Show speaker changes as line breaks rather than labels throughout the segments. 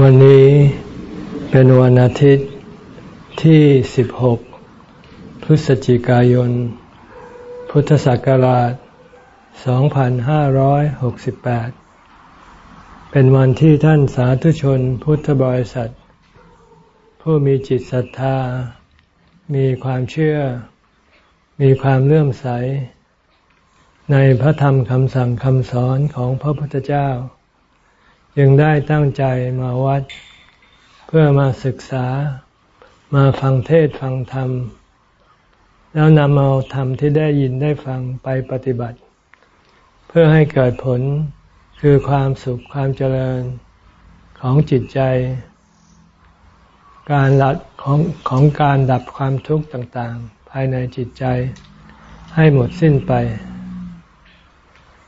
วันนี้เป็นวันอาทิตย์ที่ 16 พฤศจิกายน พุทธศักราช 2568 เป็นวันที่ท่านสาธุชนพุทธบริษัท ผู้มีจิตศรัทธา มีความเชื่อ มีความเลื่อมใส ในพระธรรมคำสั่งคำสอนของพระพุทธเจ้า จึงได้ตั้งใจมาวัด เพื่อมาศึกษา มาฟังเทศฟังธรรม แล้วนำเอาธรรมที่ได้ยินได้ฟังไปปฏิบัติ เพื่อให้เกิดผลคือความสุขความเจริญของจิตใจ การลัดของของการดับความทุกข์ต่างๆ ภายในจิตใจให้หมดสิ้นไป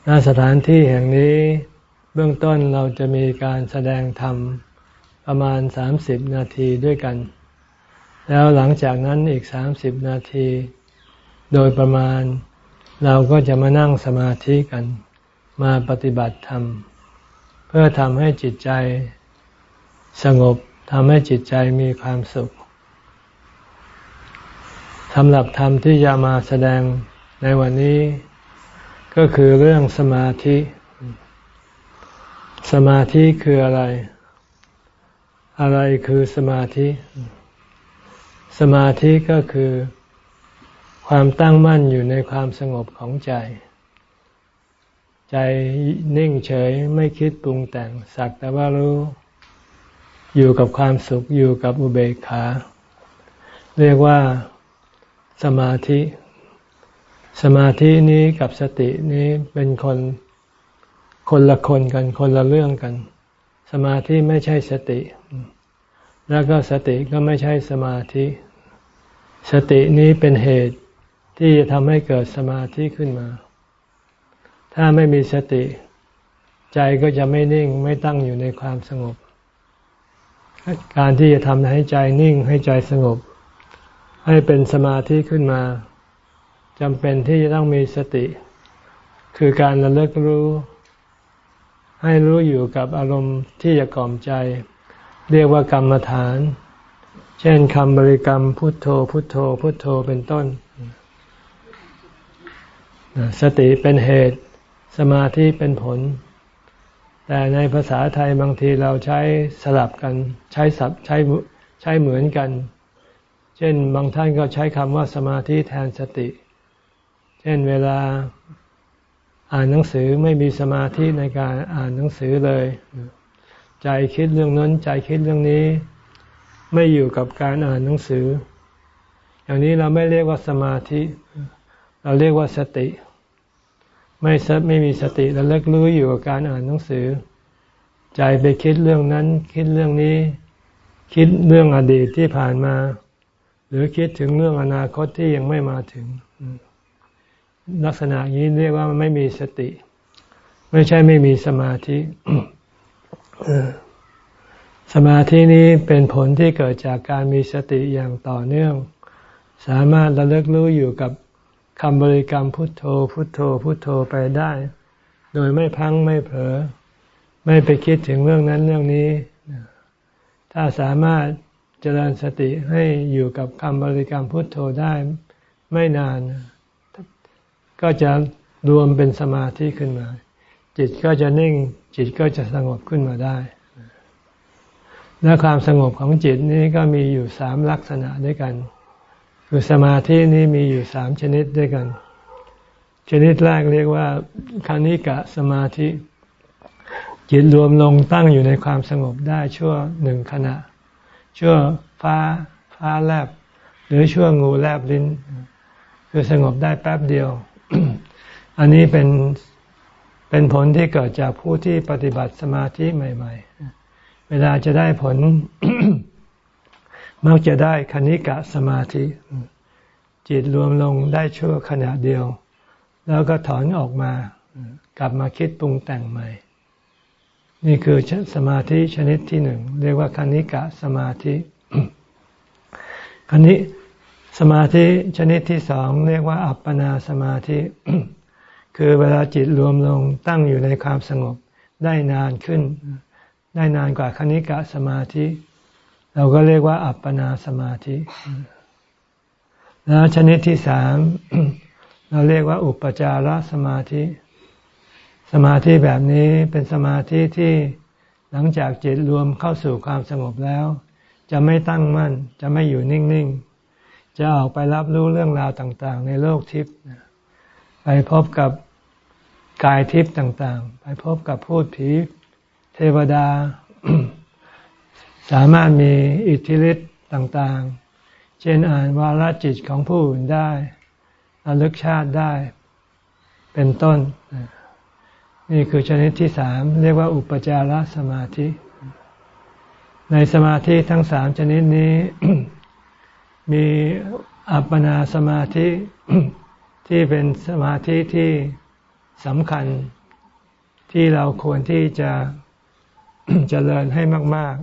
ณสถานที่แห่งนี้ บื้องต้นเราจะมีการแสดงธรรมประมาณสามสิบนาทีด้วยกัน แล้วหลังจากนั้นอีกสามสิบนาที โดยประมาณเราก็จะมานั่งสมาธิกัน มาปฏิบัติธรรม เพื่อทำให้จิตใจสงบทำให้จิตใจมีความสุขสำหรับธรรมที่จะมาแสดงในวันนี้ ก็คือเรื่องสมาธิ สมาธิคืออะไร อะไรคือสมาธิ สมาธิก็คือความตั้งมั่นอยู่ในความสงบของใจ ใจนิ่งเฉยไม่คิดปรุงแต่งสักแต่ว่ารู้อยู่กับความสุขอยู่กับอุเบกขา เรียกว่าสมาธิ สมาธินี้กับสตินี้เป็นคน คนละคนกัน คนละเรื่องกัน สมาธิไม่ใช่สติ แล้วก็สติก็ไม่ใช่สมาธิ สตินี้เป็นเหตุที่จะทำให้เกิดสมาธิขึ้นมา ถ้าไม่มีสติ ใจก็จะไม่นิ่งไม่ตั้งอยู่ในความสงบ การที่จะทำให้ใจนิ่งให้ใจสงบ ให้เป็นสมาธิขึ้นมาจำเป็นที่จะต้องมีสติ คือการระลึกรู้ ให้รู้อยู่กับอารมณ์ที่จะกล่อมใจ เรียกว่ากรรมฐาน เช่นคำบริกรรมพุทโธ พุทโธ พุทโธเป็นต้น สติเป็นเหตุ สมาธิเป็นผล แต่ในภาษาไทยบางทีเราใช้สลับกัน ใช้สับใช้ใช้เหมือนกัน เช่นบางท่านก็ใช้คำว่าสมาธิแทนสติ เช่นเวลา อ่านหนังสือไม่มีสมาธิในการอ่านหนังสือเลย ใจคิดเรื่องนั้น ใจคิดเรื่องนี้ ไม่อยู่กับการอ่านหนังสือ อย่างนี้เราไม่เรียกว่าสมาธิ เราเรียกว่าสติ ไม่ไม่มีสติเราเลิกรู้อยู่กับการอ่านหนังสือ ใจไปคิดเรื่องนั้น คิดเรื่องนี้ คิดเรื่องอดีตที่ผ่านมา หรือคิดถึงเรื่องอนาคตที่ยังไม่มาถึง ลักษณะนี้เรียกว่าไม่มีสติ ไม่ใช่ไม่มีสมาธิสมาธินี้เป็นผลที่เกิดจากการมีสติอย่างต่อเนื่อง สามารถระลึกรู้อยู่กับคำบริกรรมพุทโธ พุทโธ พุทโธไปได้ โดยไม่พังไม่เผลอไม่ไปคิดถึงเรื่องนั้นเรื่องนี้ ถ้าสามารถเจริญสติให้อยู่กับคำบริกรรมพุทโธได้ไม่นาน ก็จะรวมเป็นสมาธิขึ้นมา จิตก็จะนิ่ง จิตก็จะสงบขึ้นมาได้ และความสงบของจิตนี้ก็มีอยู่สามลักษณะด้วยกัน คือสมาธินี้มีอยู่สามชนิดด้วยกัน ชนิดแรกเรียกว่าคานิกะสมาธิ จิตรวมลงตั้งอยู่ในความสงบได้ชั่วหนึ่งขณะ ชั่วฟ้าฟ้าแลบหรือชั่วงูแลบลิ้น คือสงบได้แป๊บเดียว อันนี้เป็นเป็นผลที่เกิดจากผู้ที่ปฏิบัติสมาธิใหม่ ๆ เวลาจะได้ผล มักจะได้คณิกะสมาธิ จิตรวมลงได้ชั่วขณะเดียว แล้วก็ถอนออกมา กลับมาคิดปรุงแต่งใหม่ นี่คือสมาธิชนิดที่หนึ่ง เรียกว่าคณิกะสมาธิคณิสมาธิชนิดที่สองเรียกว่าอัปปนาสมาธิ คือเวลาจิตรวมลงตั้งอยู่ในความสงบได้นานขึ้น ได้นานกว่าคณิกะสมาธิ เราก็เรียกว่า อัปปนาสมาธิ แล้วชนิดที่สามเราเรียกว่า อุปจารสมาธิ สมาธิแบบนี้เป็นสมาธิที่หลังจากจิตรวมเข้าสู่ความสงบแล้ว จะไม่ตั้งมั่น จะไม่อยู่นิ่ง ๆ จะออกไปรับรู้เรื่องราวต่าง ๆ ในโลกทิพย์ไปพบกับ กายทิพย์ต่างๆ ไปพบกับพูดผีเทวดา สามารถมีอิทธิฤทธิ์ต่างๆ เช่นอ่านวาลจิตของผู้อื่นได้ระลึกชาติได้ เป็นต้น นี่คือชนิดที่สามเรียกว่าอุปจารสมาธิ ในสมาธิทั้งสามชนิดนี้ มีอัปปนาสมาธิที่เป็นสมาธิที่ สำคัญที่เราควรที่จะจะเจริญให้มาก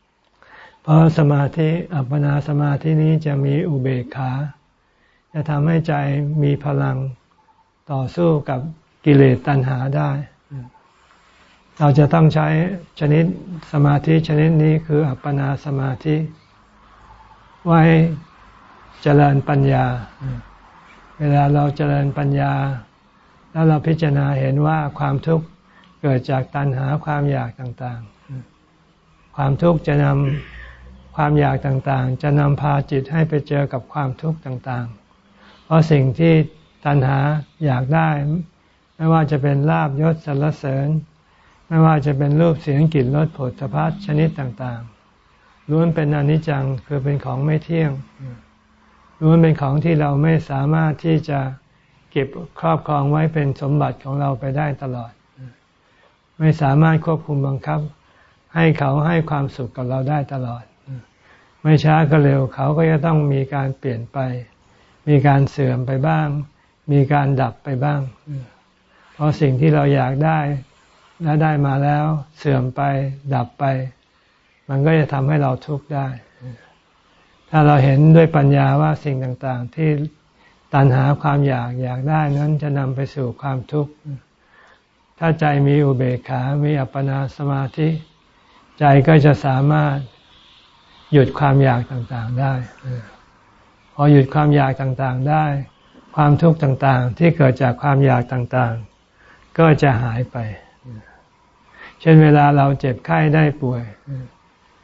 ๆ เพราะสมาธิอัปปนาสมาธินี้จะมีอุเบกขา จะทำให้ใจมีพลังต่อสู้กับกิเลสตัณหาได้ เราจะต้องใช้ชนิดสมาธิชนิดนี้คืออัปปนาสมาธิ ไว้เจริญปัญญา เวลาเราเจริญปัญญา แล้วเราพิจารณาเห็นว่าความทุกข์เกิดจากตัณหาความอยากต่างๆ ความทุกข์จะนำความอยากต่างๆ จะนำพาจิตให้ไปเจอกับความทุกข์ต่างๆ เพราะสิ่งที่ตัณหาอยากได้ ไม่ว่าจะเป็นลาบยศสรรเสริญ ไม่ว่าจะเป็นรูปเสียงกลิ่นรสผลสะพัดชนิดต่างๆล้วนเป็นอนิจจังคือเป็นของไม่เที่ยงล้วนเป็นของที่เราไม่สามารถที่จะ เก็บครอบครองไว้เป็นสมบัติของเราไปได้ตลอด ไม่สามารถควบคุมบังคับ ให้เขาให้ความสุขกับเราได้ตลอด ไม่ช้าก็เร็วเขาก็จะต้องมีการเปลี่ยนไป มีการเสื่อมไปบ้าง มีการดับไปบ้าง เพราะสิ่งที่เราอยากได้และได้มาแล้วเสื่อมไปดับไป มันก็จะทำให้เราทุกข์ได้ ถ้าเราเห็นด้วยปัญญาว่าสิ่งต่างๆที่ ตันหาความอยากอยากได้นั้นจะนำไปสู่ความทุกข์ ถ้าใจมีอุเบกขา มีอัปปนาสมาธิ ใจก็จะสามารถหยุดความอยากต่างๆได้ พอหยุดความอยากต่างๆได้ ความทุกข์ต่างๆ ที่เกิดจากความอยากต่างๆ ก็จะหายไป เช่นเวลาเราเจ็บไข้ได้ป่วย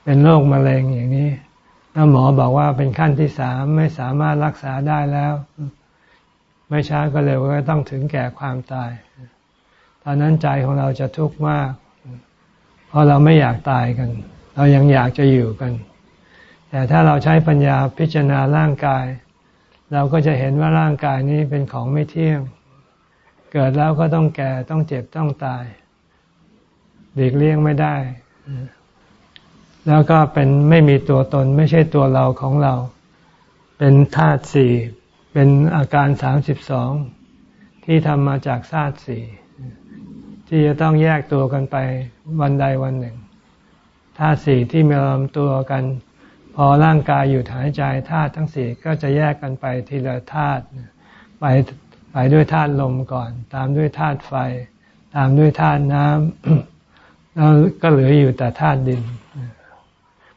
เป็นโรคมะเร็งอย่างนี้แล้วหมอบอกว่าเป็นขั้นที่สามไม่สามารถรักษาได้แล้ว ไม่ช้าก็เร็วก็ต้องถึงแก่ความตาย ตอนนั้นใจของเราจะทุกข์มาก เพราะเราไม่อยากตายกัน เรายังอยากจะอยู่กัน แต่ถ้าเราใช้ปัญญาพิจารณาร่างกาย เราก็จะเห็นว่าร่างกายนี้เป็นของไม่เที่ยง เกิดแล้วก็ต้องแก่ต้องเจ็บต้องตายเลีกเลี่ยงไม่ได้ แล้วก็เป็นไม่มีตัวตนไม่ใช่ตัวเราของเรา เป็นธาตุสี่ เป็นอาการสามสิบสองที่ทำมาจากธาตุสี่ที่จะต้องแยกตัวกันไปวันใดวันหนึ่งธาตุสี่ที่มีลำตัวกัน พอร่างกายหยุดหายใจธาตุทั้งสี่ก็จะแยกกันไปทีละธาตุไปไปด้วยธาตุลมก่อน ตามด้วยธาตุไฟ ตามด้วยธาตุน้ำแล้วก็เหลืออยู่แต่ธาตุดิน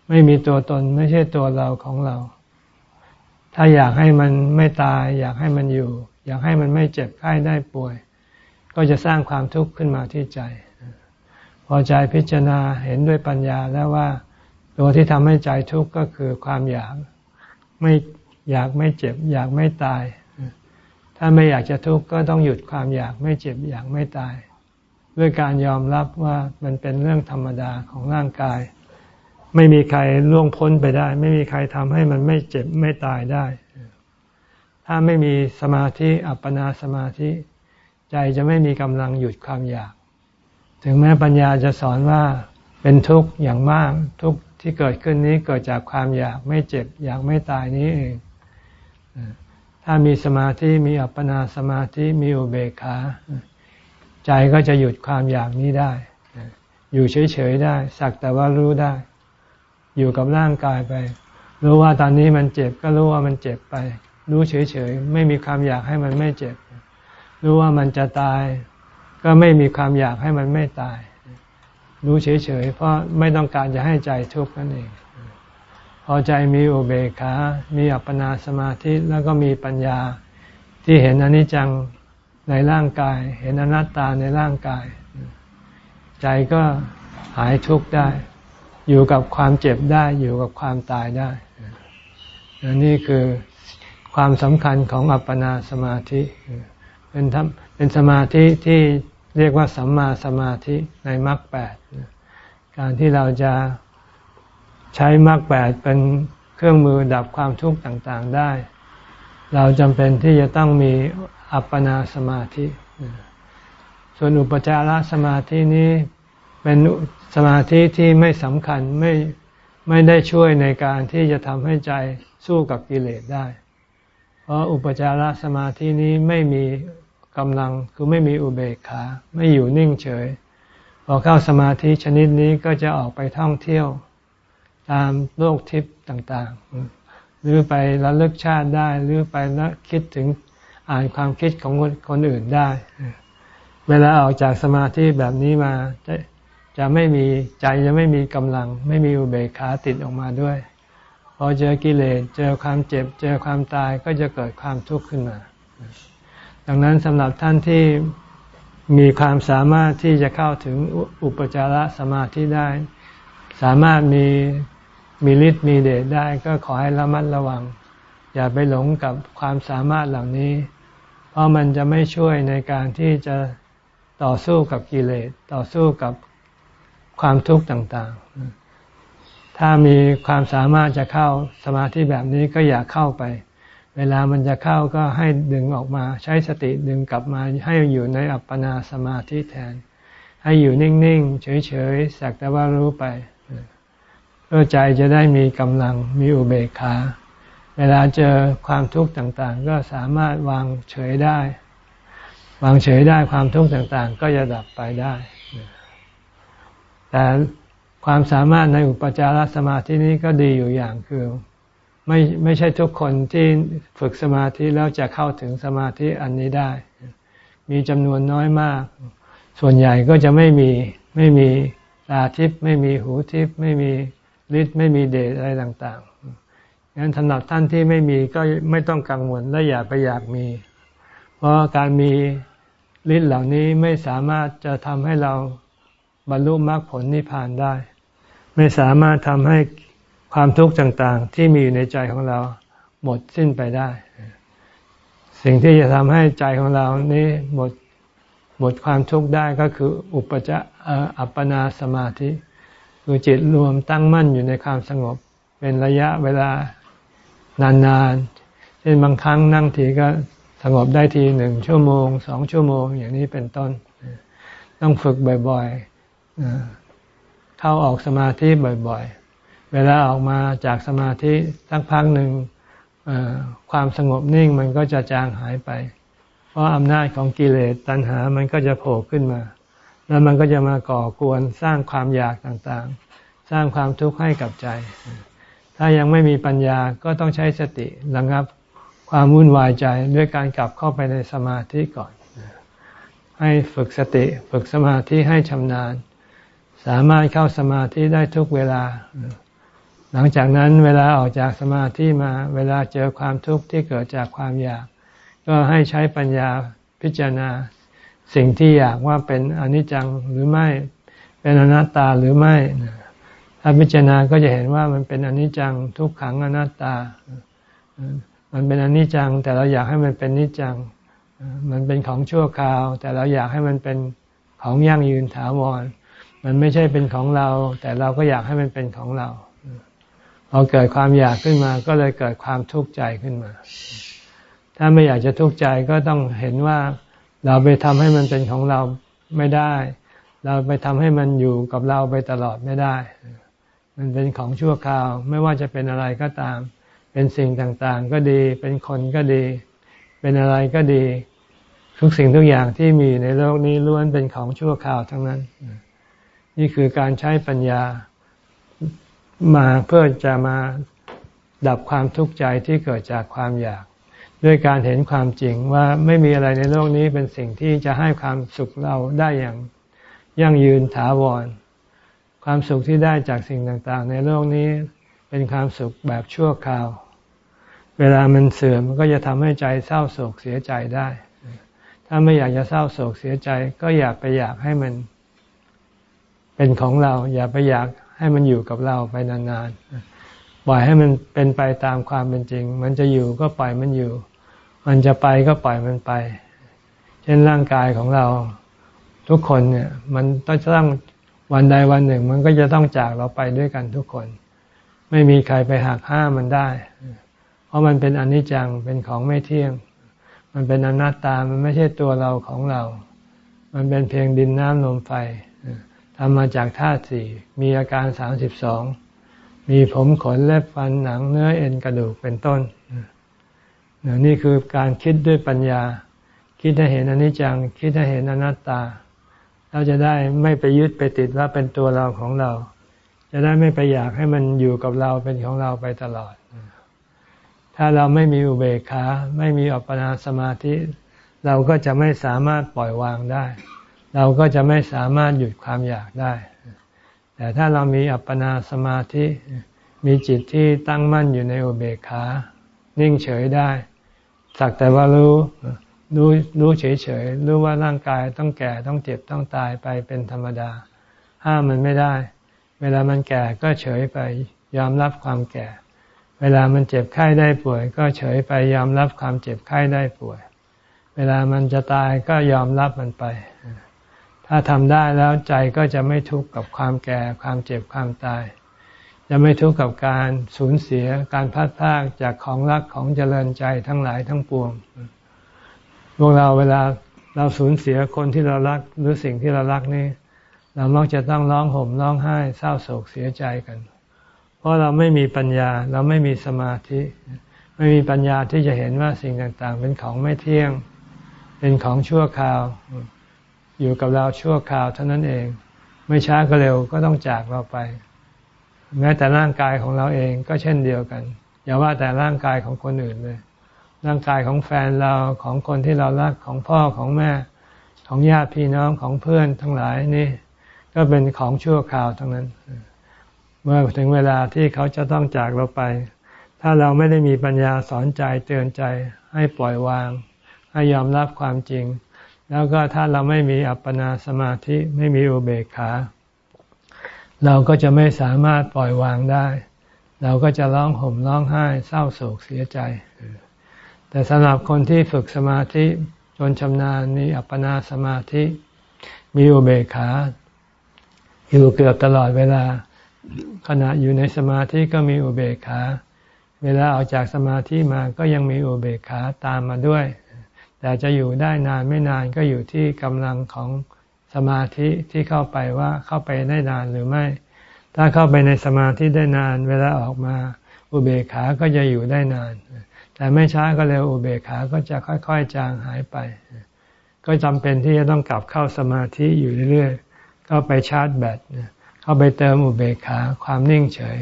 ไม่มีตัวตนไม่ใช่ตัวเราของเรา ถ้าอยากให้มันไม่ตาย อยากให้มันอยู่ อยากให้มันไม่เจ็บไข้ได้ป่วย ก็จะสร้างความทุกข์ขึ้นมาที่ใจ พอใจพิจารณาเห็นด้วยปัญญาแล้วว่า ตัวที่ทำให้ใจทุกข์ก็คือความอยากไม่อยากไม่เจ็บ อยากไม่ตาย ถ้าไม่อยากจะทุกข์ก็ต้องหยุดความอยากไม่เจ็บ อยากไม่ตาย ด้วยการยอมรับว่ามันเป็นเรื่องธรรมดาของร่างกาย ไม่มีใครล่วงพ้นไปได้ ไม่มีใครทำให้มันไม่เจ็บไม่ตายได้ ถ้าไม่มีสมาธิอัปปนาสมาธิ ใจจะไม่มีกำลังหยุดความอยาก ถึงแม้ปัญญาจะสอนว่าเป็นทุกข์อย่างมากทุกข์ที่เกิดขึ้นนี้เกิดจากความอยากไม่เจ็บอยากไม่ตายนี้เอง ถ้ามีสมาธิมีอัปปนาสมาธิมีอุเบกขา ใจก็จะหยุดความอยากนี้ได้ อยู่เฉยๆได้ สักแต่ว่ารู้ได้ อยู่กับร่างกายไป รู้ว่าตอนนี้มันเจ็บก็รู้ว่ามันเจ็บไป รู้เฉยๆ ไม่มีความอยากให้มันไม่เจ็บ รู้ว่ามันจะตาย ก็ไม่มีความอยากให้มันไม่ตาย รู้เฉยๆ เพราะไม่ต้องการจะให้ใจทุกข์นั่นเอง พอใจมีอุเบกขา มีอัปปนาสมาธิ แล้วก็มีปัญญาที่เห็นอนิจจังในร่างกาย เห็นอนัตตาในร่างกาย ใจก็หายทุกข์ได้ อยู่กับความเจ็บได้อยู่กับความตายได้นี่คือความสำคัญของอัปปนาสมาธิ เป็นเป็นสมาธิที่เรียกว่าสัมมาสมาธิในมรรคแปดการที่เราจะใช้มรรคแปดเป็นเครื่องมือดับความทุกข์ต่างๆได้ เราจำเป็นที่จะต้องมีอัปปนาสมาธิ ส่วนอุปจารสมาธินี้ เป็นสมาธิที่ไม่สำคัญไม่ไม่ได้ช่วยในการที่จะทำให้ใจสู้กับกิเลสได้ เพราะอุปจารสมาธินี้ไม่มีกำลังคือไม่มีอุเบกขา ไม่อยู่นิ่งเฉย พอเข้าสมาธิชนิดนี้ก็จะออกไปท่องเที่ยว ตามโลกทิพย์ต่างๆ หรือไประลึกชาติได้ หรือไปล้วคิดถึงอ่านความคิดของคนอื่นได้ เวลาออกจากสมาธิแบบนี้มา จะไม่มีใจจะไม่มีกำลัง ไม่มีอุเบกขาติดออกมาด้วยพอเจอกิเลสเจอความเจ็บ เจอความตายก็จะเกิดความทุกข์ขึ้นมา ดังนั้นสำหรับท่านที่มีความสามารถที่จะเข้าถึงอุปจารสมาธิได้ สามารถมีมีฤทธิ์มีเดชได้ก็ขอให้ระมัดระวัง อย่าไปหลงกับความสามารถเหล่านี้ เพราะมันจะไม่ช่วยในการที่จะต่อสู้กับกิเลสต่อสู้กับ ความทุกข์ต่างๆ ถ้ามีความสามารถจะเข้าสมาธิแบบนี้ก็อย่าเข้าไป เวลามันจะเข้าก็ให้ดึงออกมา ใช้สติดึงกลับมาให้อยู่ในอัปปนาสมาธิแทน ให้อยู่นิ่งๆ เฉยๆ สักแต่ว่ารู้ไป เพื่อใจจะได้มีกำลังมีอุเบกขา เวลาเจอความทุกข์ต่างๆ ก็สามารถวางเฉยได้ วางเฉยได้ความทุกข์ต่างๆ ก็จะดับไปได้ แต่ความสามารถในอุปจารสมาธินี้ก็ดีอยู่อย่างคือ ไม่ไม่ใช่ทุกคนที่ฝึกสมาธิแล้วจะเข้าถึงสมาธิอันนี้ได้ มีจำนวนน้อยมาก ส่วนใหญ่ก็จะไม่มีไม่มีตาทิพย์ไม่มีหูทิพย์ไม่มีฤทธิ์ไม่มีเดชอะไรต่างๆงั้นสำหรับท่านที่ไม่มีก็ไม่ต้องกังวลและอย่าไปอยากมี เพราะการมีฤทธิ์เหล่านี้ไม่สามารถจะทำให้เรา บรรลุมรรคผลนิพพานได้ ไม่สามารถทำให้ความทุกข์ต่างๆ ที่มีอยู่ในใจของเราหมดสิ้นไปได้ สิ่งที่จะทำให้ใจของเรานี้หมดหมดความทุกข์ได้ก็คืออุปจะอัปปนาสมาธิคือจิตรวมตั้งมั่นอยู่ในความสงบ เป็นระยะเวลานานๆเช่นบางครั้งนั่งทีก็สงบได้ทีหนึ่งชั่วโมงสองชั่วโมงอย่างนี้เป็นต้น ต้องฝึกบ่อยๆ เข้าออกสมาธิบ่อยๆ เวลาออกมาจากสมาธิสักพักหนึ่งความสงบนิ่งมันก็จะจางหายไป เพราะอำนาจของกิเลสตัณหามันก็จะโผล่ขึ้นมา แล้วมันก็จะมาก่อกวนสร้างความอยากต่างๆ สร้างความทุกข์ให้กับใจ ถ้ายังไม่มีปัญญาก็ต้องใช้สติระงับความวุ่นวายใจด้วยการกลับเข้าไปในสมาธิก่อน ให้ฝึกสติ ฝึกสมาธิให้ชำนาญ สามารถเข้าสมาธิได้ทุกเวลา หลังจากนั้นเวลาออกจากสมาธิมา เวลาเจอความทุกข์ที่เกิดจากความอยาก ก็ให้ใช้ปัญญาพิจารณาสิ่งที่อยากว่าเป็นอนิจจังหรือไม่ เป็นอนัตตาหรือไม่ ถ้าพิจารณาก็จะเห็นว่ามันเป็นอนิจจังทุกขังอนัตตา มันเป็นอนิจจัง แต่เราอยากให้มันเป็นนิจจัง มันเป็นของชั่วคราว แต่เราอยากให้มันเป็นของยั่งยืนถาวร มันไม่ใช่เป็นของเรา แต่เราก็อยากให้มันเป็นของเราพอเกิดความอยากขึ้นมา ก็เลยเกิดความทุกข์ใจขึ้นมา ถ้าไม่อยากจะทุกข์ใจก็ต้องเห็นว่าเราไปทำให้มันเป็นของเราไม่ได้ เราไปทำให้มันอยู่กับเราไปตลอดไม่ได้ มันเป็นของชั่วคราว ไม่ว่าจะเป็นอะไรก็ตาม เป็นสิ่งต่างๆ ก็ดี เป็นคนก็ดี เป็นอะไรก็ดี ทุกสิ่งทุกอย่างที่มีในโลกนี้ล้วนเป็นของชั่วคราวทั้งนั้น นี่คือการใช้ปัญญามาเพื่อจะมาดับความทุกข์ใจที่เกิดจากความอยาก ด้วยการเห็นความจริงว่าไม่มีอะไรในโลกนี้เป็นสิ่งที่จะให้ความสุขเราได้อย่างยั่งยืนถาวร ความสุขที่ได้จากสิ่งต่างๆ ในโลกนี้เป็นความสุขแบบชั่วคราว เวลามันเสื่อมมันก็จะทำให้ใจเศร้าโศกเสียใจได้ ถ้าไม่อยากจะเศร้าโศกเสียใจ ก็อยากไปอยากให้มัน เป็นของเรา อย่าไปอยากให้มันอยู่กับเราไปนานๆ ปล่อยให้มันเป็นไปตามความเป็นจริง มันจะอยู่ก็ปล่อยมันอยู่ มันจะไปก็ปล่อยมันไป เช่นร่างกายของเรา ทุกคนเนี่ย มันต้องวันใดวันหนึ่ง มันก็จะต้องจากเราไปด้วยกันทุกคน ไม่มีใครไปหักห้ามมันได้ เพราะมันเป็นอนิจจังเป็นของไม่เที่ยง มันเป็นอนัตตามันไม่ใช่ตัวเราของเรา มันเป็นเพียงดินน้ำลมไฟ ทำมาจากธาตุสี่มีอาการสามสิบสองมีผมขนเล็บฟันหนังเนื้อเอ็นกระดูกเป็นต้นนี่คือการคิดด้วยปัญญา คิดให้เห็นอนิจจัง คิดให้เห็นอนัตตา เราจะได้ไม่ไปยึดไปติดว่าเป็นตัวเราของเรา จะได้ไม่ไปอยากให้มันอยู่กับเราเป็นของเราไปตลอด ถ้าเราไม่มีอุเบกขา ไม่มีอัปปนาสมาธิ เราก็จะไม่สามารถปล่อยวางได้ เราก็จะไม่สามารถหยุดความอยากได้ แต่ถ้าเรามีอัปปนาสมาธิ มีจิตที่ตั้งมั่นอยู่ในอุเบกขา นิ่งเฉยได้ สักแต่ว่ารู้ รู้รู้เฉยเฉย รู้ว่าร่างกายต้องแก่ต้องเจ็บต้องตายไปเป็นธรรมดา ห้ามมันไม่ได้ เวลามันแก่ก็เฉยไปยอมรับความแก่ เวลามันเจ็บไข้ได้ป่วย ก็เฉยไปยอมรับความเจ็บไข้ได้ป่วย เวลามันจะตายก็ยอมรับมันไป ถ้าทำได้แล้วใจก็จะไม่ทุกข์กับความแก่ ความเจ็บความตาย จะไม่ทุกข์กับการสูญเสียการพัดพากจากของรักของเจริญใจทั้งหลายทั้งปวงพวกเราเวลาเราสูญเสียคนที่เรารักหรือสิ่งที่เรารักนี่เรามักจะต้องร้องห่มร้องไห้เศร้าโศกเสียใจกัน เพราะเราไม่มีปัญญาเราไม่มีสมาธิ ไม่มีปัญญาที่จะเห็นว่าสิ่งต่างๆ เป็นของไม่เที่ยง เป็นของชั่วคราว อยู่กับเราชั่วคราวเท่านั้นเอง ไม่ช้าก็เร็วก็ต้องจากเราไป แม้แต่ร่างกายของเราเองก็เช่นเดียวกัน อย่าว่าแต่ร่างกายของคนอื่นเลย ร่างกายของแฟนเราของคนที่เรารักของพ่อของแม่ ของญาติพี่น้องของเพื่อนทั้งหลายนี่ ก็เป็นของชั่วคราวทั้งนั้น เมื่อถึงเวลาที่เขาจะต้องจากเราไป ถ้าเราไม่ได้มีปัญญาสอนใจเตือนใจให้ปล่อยวาง ให้ยอมรับความจริง แล้วก็ถ้าเราไม่มีอัปปนาสมาธิไม่มีอุเบกขา เราก็จะไม่สามารถปล่อยวางได้ เราก็จะร้องห่มร้องไห้เศร้าโศกเสียใจ แต่สำหรับคนที่ฝึกสมาธิจนชำนาญมีอัปปนาสมาธิ มีอุเบกขา อยู่เกือบตลอดเวลา ขณะอยู่ในสมาธิก็มีอุเบกขา เวลาออกจากสมาธิมาก็ยังมีอุเบกขาตามมาด้วย แต่จะอยู่ได้นานไม่นานก็อยู่ที่กำลังของสมาธิที่เข้าไปว่าเข้าไปได้นานหรือไม่ ถ้าเข้าไปในสมาธิได้นานเวลาออกมาอุเบกขาก็จะอยู่ได้นาน แต่ไม่ช้าก็เร็วอุเบกขาก็จะค่อยๆจางหายไป ก็จำเป็นที่จะต้องกลับเข้าสมาธิอยู่เรื่อยๆเข้าไปชาร์จแบตเข้าไปเติมอุเบกขาความนิ่งเฉย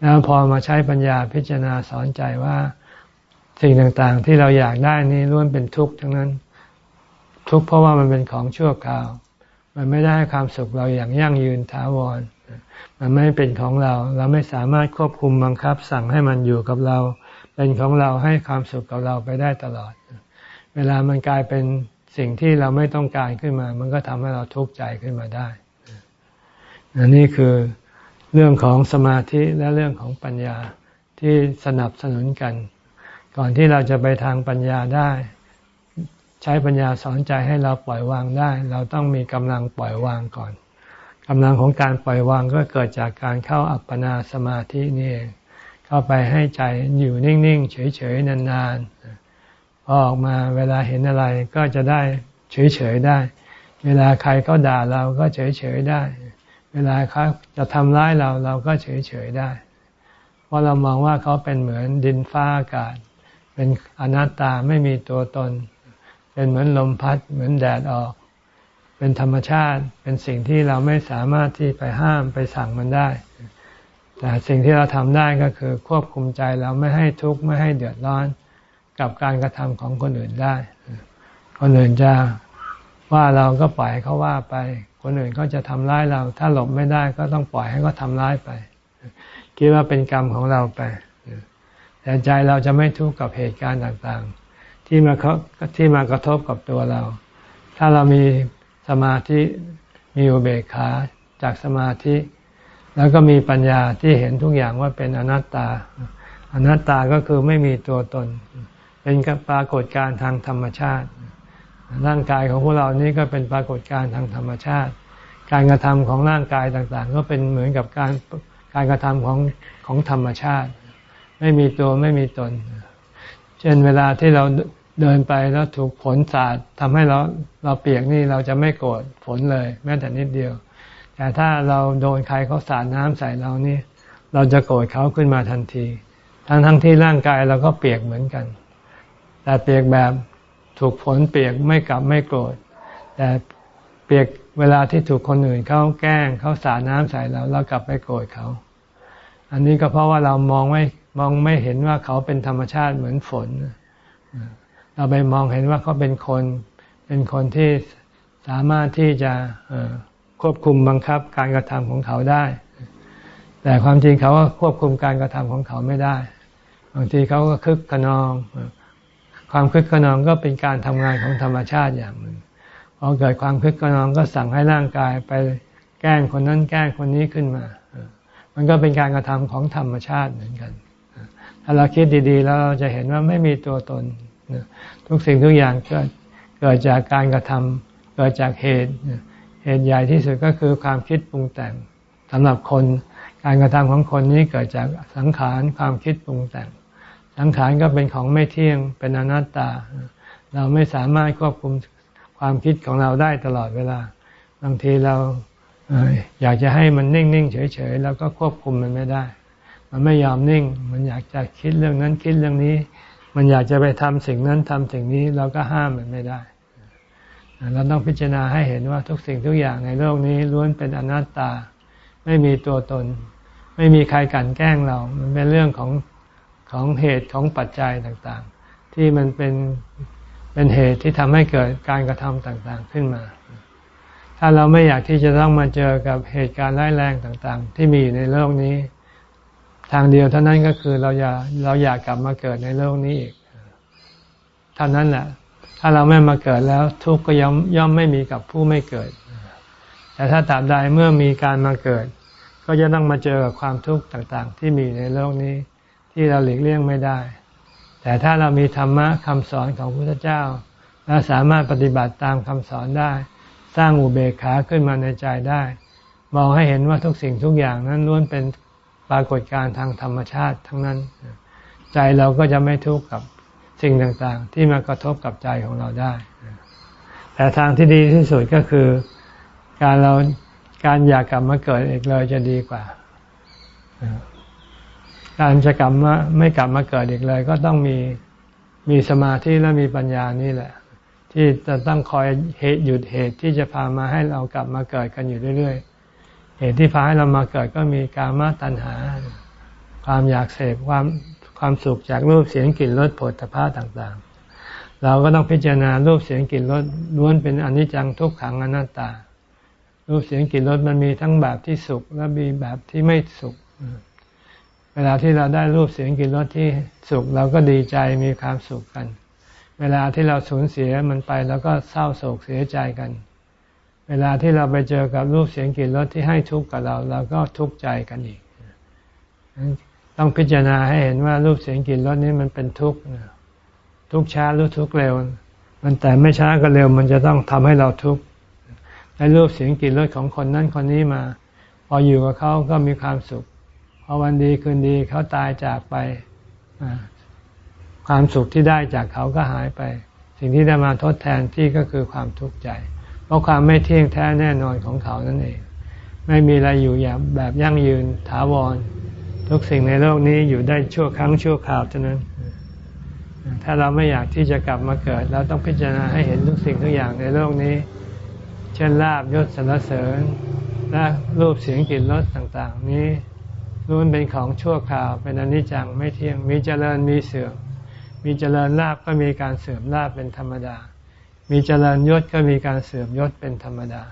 แล้วพอมาใช้ปัญญาพิจารณาสอนใจว่า สิ่งต่างๆ ที่เราอยากได้นี้ล้วนเป็นทุกข์ทั้งนั้น ทุกข์เพราะว่ามันเป็นของชั่วคราว มันไม่ได้ความสุขเราอย่างยั่งยืนถาวร มันไม่เป็นของเรา เราไม่สามารถควบคุมบังคับ สั่งให้มันอยู่กับเรา เป็นของเราให้ความสุขกับเราไปได้ตลอด เวลามันกลายเป็นสิ่งที่เราไม่ต้องการขึ้นมา มันก็ทำให้เราทุกข์ใจขึ้นมาได้นนี่คือเรื่องของสมาธิและเรื่องของปัญญาที่สนับสนุนกัน ก่อนที่เราจะไปทางปัญญาได้ ใช้ปัญญาสอนใจให้เราปล่อยวางได้ เราต้องมีกำลังปล่อยวางก่อนกำลังของการปล่อยวางก็เกิดจากการเข้าอัปปนาสมาธินี่เองเข้าไปให้ใจอยู่นิ่ง ๆ เฉย ๆ นาน ๆ พอออกมาเวลาเห็นอะไรก็จะได้เฉย ๆ ได้ เวลาใครเขาด่าเราก็เฉย ๆ ได้ เวลาเขาจะทำร้ายเราเราก็เฉย ๆ ได้ เพราะเรามองว่าเขาเป็นเหมือนดินฟ้าอากาศ เป็นอนัตตาไม่มีตัวตน เป็นเหมือนลมพัดเหมือนแดดออก เป็นธรรมชาติเป็นสิ่งที่เราไม่สามารถที่ไปห้ามไปสั่งมันได้ แต่สิ่งที่เราทำได้ก็คือควบคุมใจเราไม่ให้ทุกข์ไม่ให้เดือดร้อนกับการกระทำของคนอื่นได้ คนอื่นจะว่าเราก็ปล่อยเขาว่าไป คนอื่นเขาจะทำร้ายเรา ถ้าหลบไม่ได้ก็ต้องปล่อยให้เขาทำร้ายไป คิดว่าเป็นกรรมของเราไป แต่ใจเราจะไม่ทุกข์กับเหตุการณ์ต่างๆ ที่มาที่มากระทบกับตัวเรา ถ้าเรามีสมาธิมีอุเบกขาจากสมาธิ แล้วก็มีปัญญาที่เห็นทุกอย่างว่าเป็นอนัตตา อนัตตาก็คือไม่มีตัวตน เป็นปรากฏการณ์ทางธรรมชาติ ร่างกายของพวกเรานี้ก็เป็นปรากฏการณ์ทางธรรมชาติ การกระทำของร่างกายต่างๆ ก็เป็นเหมือนกับการการกระทำของของธรรมชาติ ไม่มีตัวไม่มีตน เช่นเวลาที่เราเดินไปแล้วถูกฝนสาดทำให้เราเราเปียกนี่เราจะไม่โกรธฝนเลย แม้แต่นิดเดียว แต่ถ้าเราโดนใครเขาสาดน้ำใส่เรานี่ เราจะโกรธเขาขึ้นมาทันที ทั้งทั้งที่ร่างกายเราก็เปียกเหมือนกัน แต่เปียกแบบถูกฝนเปียกไม่กลับไม่โกรธ แต่เปียกเวลาที่ถูกคนอื่นเขาแกล้งเขาสาดน้ำใส่เราเรากลับไปโกรธเขา อันนี้ก็เพราะว่าเรามองไม่ มองไม่เห็นว่าเขาเป็นธรรมชาติเหมือนฝน เราไปมองเห็นว่าเขาเป็นคน เป็นคนที่สามารถที่จะควบคุมบังคับการกระทำของเขาได้ แต่ความจริงเขาก็ควบคุมการกระทำของเขาไม่ได้ บางทีเขาก็คึกขนอง ความคึกขนองก็เป็นการทำงานของธรรมชาติอย่างหนึ่งพอเกิดความคึกขนองก็สั่งให้ร่างกายไปแกล้งคนนั้นแกล้งคนนี้ขึ้นมา มันก็เป็นการกระทำของธรรมชาติเหมือนกัน ถ้าเราคิดดีๆแล้วเราจะเห็นว่าไม่มีตัวตน ทุกสิ่งทุกอย่างเกิดเกิดจากการกระทำเกิดจากเหตุ เหตุใหญ่ที่สุดก็คือความคิดปรุงแต่งสำหรับคน การกระทำของคนนี้เกิดจากสังขารความคิดปรุงแต่ง สังขารก็เป็นของไม่เที่ยงเป็นอนัตตา เราไม่สามารถควบคุมความคิดของเราได้ตลอดเวลา บางทีเราอยากจะให้มันนิ่ง ๆ เฉย ๆ แล้วก็ควบคุมมันไม่ได้ มันไม่ยอมนิ่ง มันอยากจะคิดเรื่องนั้นคิดเรื่องนี้ มันอยากจะไปทำสิ่งนั้นทำสิ่งนี้เราก็ห้ามมันไม่ได้ เราต้องพิจารณาให้เห็นว่าทุกสิ่งทุกอย่างในโลกนี้ล้วนเป็นอนัตตา ไม่มีตัวตน ไม่มีใครกันแกล้งเรา มันเป็นเรื่องของของเหตุของปัจจัยต่างๆ ที่มันเป็นเป็นเหตุที่ทำให้เกิดการกระทำต่างๆขึ้นมา ถ้าเราไม่อยากที่จะต้องมาเจอกับเหตุการณ์ร้ายแรงต่างๆ ที่มีอยู่ในโลกนี้ ทางเดียวเท่านั้นก็คือเราอยากเราอยากกลับมาเกิดในโลกนี้อีกเท่านั้นแหละถ้าเราไม่มาเกิดแล้ว ทุกข์ก็ย่อมย่อมไม่มีกับผู้ไม่เกิด แต่ถ้าตราบใดเมื่อมีการมาเกิด ก็จะต้องมาเจอกับความทุกข์ต่างๆ ที่มีในโลกนี้ ที่เราหลีกเลี่ยงไม่ได้ แต่ถ้าเรามีธรรมะคำสอนของพระพุทธเจ้าและสามารถปฏิบัติตามคำสอนได้ สร้างอุเบกขาขึ้นมาในใจได้มองให้เห็นว่าทุกสิ่งทุกอย่างนั้นล้วนเป็น ปรากฏการทางธรรมชาติทั้งนั้น ใจเราก็จะไม่ทุกข์กับสิ่งต่างๆ ที่มากระทบกับใจของเราได้ แต่ทางที่ดีที่สุดก็คือการเราการอยากกลับมาเกิดอีกเลยจะดีกว่า การจะกลับมาไม่กลับมาเกิดอีกเลย ก็ต้องมีมีสมาธิและมีปัญญานี่แหละ ที่จะต้องคอยเหตุหยุดเหตุที่จะพามาให้เรากลับมาเกิดกันอยู่เรื่อย เหตุที่พาให้เรามาเกิดก็มีกามาตัณหา ความอยากเสพความความสุขจากรูปเสียงกลิ่นรสผลตภะต่างๆ เราก็ต้องพิจารณารูปเสียงกลิ่นรสล้วนเป็นอนิจจังทุกขังอนัตตา รูปเสียงกลิ่นรสมันมีทั้งแบบที่สุขและมีแบบที่ไม่สุข เวลาที่เราได้รูปเสียงกลิ่นรสที่สุขเราก็ดีใจมีความสุขกัน เวลาที่เราสูญเสียมันไปแล้วก็เศร้าโศกเสียใจกัน เวลาที่เราไปเจอกับรูปเสียงกลิ่นรสที่ให้ทุกข์กับเราเราก็ทุกข์ใจกันอีก ต้องพิจารณาให้เห็นว่ารูปเสียงกลิ่นรสนี้มันเป็นทุกข์ทุกข์ช้าหรือทุกข์เร็ว มันแต่ไม่ช้าก็เร็ว มันจะต้องทำให้เราทุกข์ได้รูปเสียงกลิ่นรสของคนนั้นคนนี้มา พออยู่กับเขาก็มีความสุขพอวันดีคืนดีเขาตายจากไปความสุขที่ได้จากเขาก็หายไป สิ่งที่ได้มาทดแทนที่ก็คือความทุกข์ใจ เพราะความไม่เที่ยงแท้แน่นอนของเขานั่นเอง ไม่มีอะไรอยู่อย่างแบบยั่งยืนถาวร ทุกสิ่งในโลกนี้อยู่ได้ชั่วครั้งชั่วคราวเท่านั้น ถ้าเราไม่อยากที่จะกลับมาเกิด เราต้องพิจารณาให้เห็นทุกสิ่งทุกอย่างในโลกนี้ เช่นลาบยศสรรเสริญและรูปเสียงกลิ่นรสต่างๆ นี้ล้วนเป็นของชั่วคราวเป็นอนิจจังไม่เที่ยงมีเจริญมีเสื่อมมีเจริญลาบก็มีการเสื่อมลาบเป็นธรรมดา มีเจริญยศก็มีการเสื่อมยศเป็นธรรมดา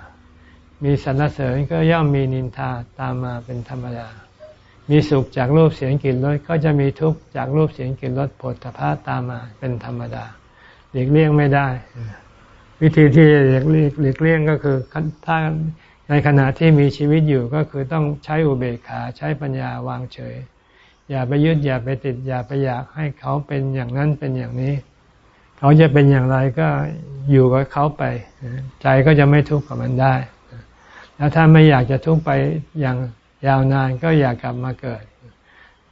มีสรรเสริญก็ย่อมมีนินทาตามมาเป็นธรรมดา มีสุขจากรูปเสียงกลิ่นรสก็จะมีทุกข์จากรูปเสียงกลิ่นรสผลตภะตามมาเป็นธรรมดาหลีกเลี่ยงไม่ได้ วิธีที่หลีกเลี่ยงก็คือถ้าในขณะที่มีชีวิตอยู่ก็คือต้องใช้อุเบกขาใช้ปัญญาวางเฉย อย่าไปยึดอย่าไปติดอย่าไปอยากให้เขาเป็นอย่างนั้นเป็นอย่างนี้ เขาจะเป็นอย่างไรก็อยู่กับเขาไป ใจก็จะไม่ทุกข์กับมันได้ แล้วถ้าไม่อยากจะทุกข์ไปอย่างยาวนานก็อยากกลับมาเกิด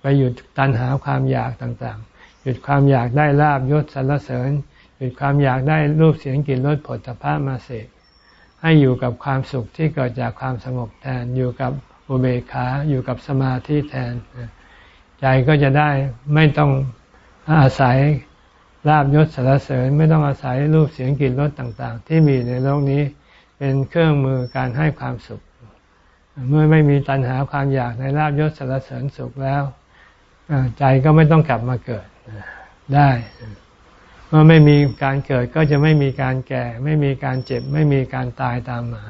ไปหยุดตันหาความอยากต่างๆ หยุดความอยากได้ลาบยศสรรเสริญ หยุดความอยากได้รูปเสียงกลิ่นรสผลพระมาเสกให้อยู่กับความสุขที่เกิดจากความสงบแทน อยู่กับอุเบกขาอยู่กับสมาธิแทน ใจก็จะได้ไม่ต้องอาศัย ลาบยศสารเสริญไม่ต้องอาศัยรูปเสียงกลิ่นรสต่าง ๆ ที่มีในโลกนี้เป็นเครื่องมือการให้ความสุข เมื่อไม่มีตัณหาความอยากในลาบยศสารเสริญสุขแล้วใจก็ไม่ต้องกลับมาเกิดได้ เมื่อไม่มีการเกิดก็จะไม่มีการแก่ ไม่มีการเจ็บ ไม่มีการตายตามมา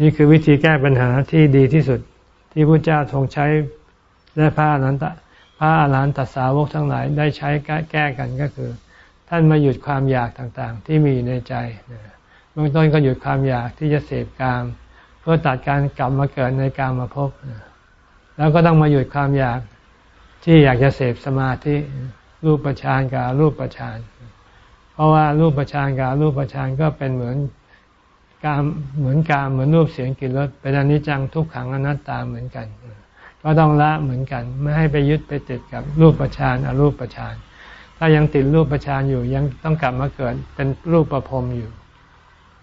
นี่คือวิธีแก้ปัญหาที่ดีที่สุดที่พระเจ้าทรงใช้และพระอรหันต พระอรหันตสาวกทั้งหลายได้ใช้แก้กันก็คือ ท่านมาหยุดความอยากต่างๆ ที่มีในใจเบื้องต้นก็หยุดความอยากที่จะเสพกาม เพื่อตัดการกลับมาเกิดในกามมาพบแล้วก็ต้องมาหยุดความอยากที่อยากจะเสพสมาธิรูปประชานกับรูปประชานเพราะว่ารูปประชานกับรูปประชานก็เป็นเหมือนกามเหมือนกามเหมือนรูปเสียงกลิ่นรสเป็นอนิจจังทุกขังอนัตตาเหมือนกัน ก็ต้องละเหมือนกัน ไม่ให้ไปยึดไปติดกับรูปประชานอรูปประชานถ้ายังติดรูปประชานอยู่ยังต้องกลับมาเกิดเป็นรูปประพรมอยู่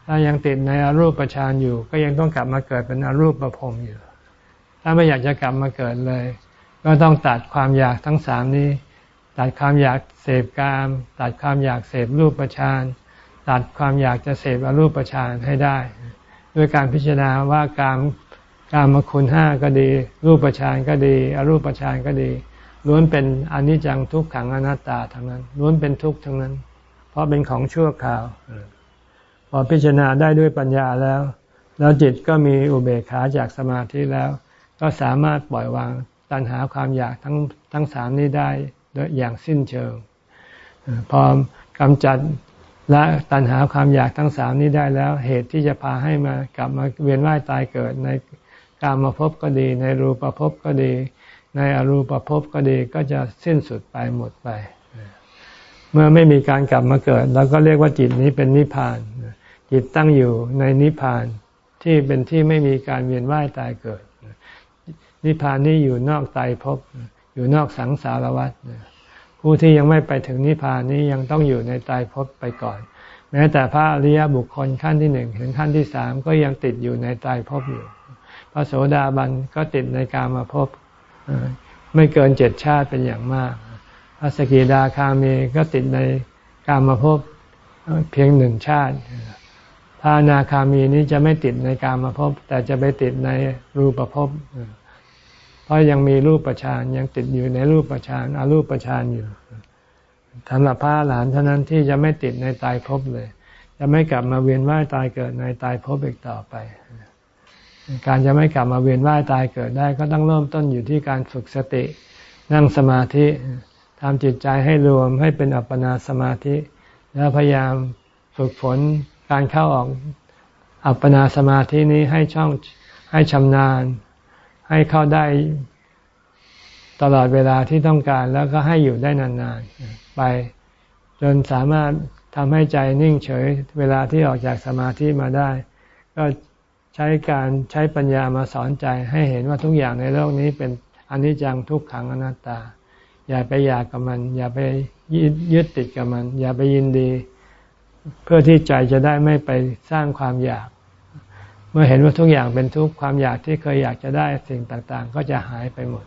ถ้ายังติดในอรูปประชานอยู่ ก็ยังต้องกลับมาเกิดเป็นอรูปประพรมอยู่ ถ้าไม่อยากจะกลับมาเกิดเลย ก็ต้องตัดความอยากทั้งสามนี้ ตัดความอยากเสพกามตัดความอยากเสพรูปประชานตัดความอยากจะเสพอรูปประชานให้ได้ ด้วยการพิจารณาว่ากาม กามคุณห้าก็ดี รูปประชานก็ดี อรูปประชานก็ดีล้วนเป็นอนิจจังทุกขังอนัตตาทั้งนั้นล้วนเป็นทุกข์ทั้งนั้น เพราะเป็นของชั่วคราว พอพิจารณาได้ด้วยปัญญาแล้ว แล้วจิตก็มีอุเบกขาจากสมาธิแล้ว ก็สามารถปล่อยวางตัณหาความอยากทั้งทั้งสามนี้ได้อย่างสิ้นเชิง พอกำจัดละตัณหาความอยากทั้งสามนี้ได้แล้ว เหตุที่จะพาให้มากลับมาเวียนว่ายตายเกิดใน การมาพบก็ดี ในรูปภพก็ดี ในอรูปภพก็ดีก็จะสิ้นสุดไปหมดไป เมื่อไม่มีการกลับมาเกิดเราก็เรียกว่าจิตนี้เป็นนิพพาน จิตตั้งอยู่ในนิพพานที่เป็นที่ไม่มีการเวียนว่ายตายเกิด นิพพานนี้อยู่นอกตายภพอยู่นอกสังสารวัฏผู้ที่ยังไม่ไปถึงนิพพานนี้ยังต้องอยู่ในตายภพไปก่อนแม้แต่พระอริยบุคคลขั้นที่หนึ่งถึงขั้นที่สามก็ยังติดอยู่ในตายภพอยู่ ระโสดาบันก็ติดในกามาภพไม่เกินเจ็ดชาติเป็นอย่างมาก พระสกิดาคามีก็ติดในกามาภพเพียงหนึ่งชาติพระนาคามีนี้จะไม่ติดในกามาภพแต่จะไปติดในรูปภพเพราะยังมีรูปประชานยังติดอยู่ในรูปประชานอารูปประชานอยู่สำหรับพระหลานเท่านั้นที่จะไม่ติดในตายภพเลย จะไม่กลับมาเวียนว่ายตายเกิดในตายภพอีกต่อไป การจะไม่กลับมาเวียนว่ายตายเกิดได้ก็ต้องเริ่มต้นอยู่ที่การฝึกสติ นั่งสมาธิทำจิตใจให้รวมให้เป็นอัปปนาสมาธิ แล้วพยายามฝึกฝนการเข้าออกอัปปนาสมาธินี้ให้ช่องให้ชำนาญ ให้เข้าได้ตลอดเวลาที่ต้องการแล้วก็ให้อยู่ได้นานๆ ไปจนสามารถทำให้ใจนิ่งเฉย เวลาที่ออกจากสมาธิมาได้ ก็ ใช้การใช้ปัญญามาสอนใจให้เห็นว่าทุกอย่างในโลกนี้เป็นอนิจจังทุกขังอนัตตา อย่าไปอยากกับมัน อย่าไปยึดติดกับมัน อย่าไปยินดี เพื่อที่ใจจะได้ไม่ไปสร้างความอยาก เมื่อเห็นว่าทุกอย่างเป็นทุกความอยากที่เคยอยากจะได้สิ่งต่างๆ ก็จะหายไปหมด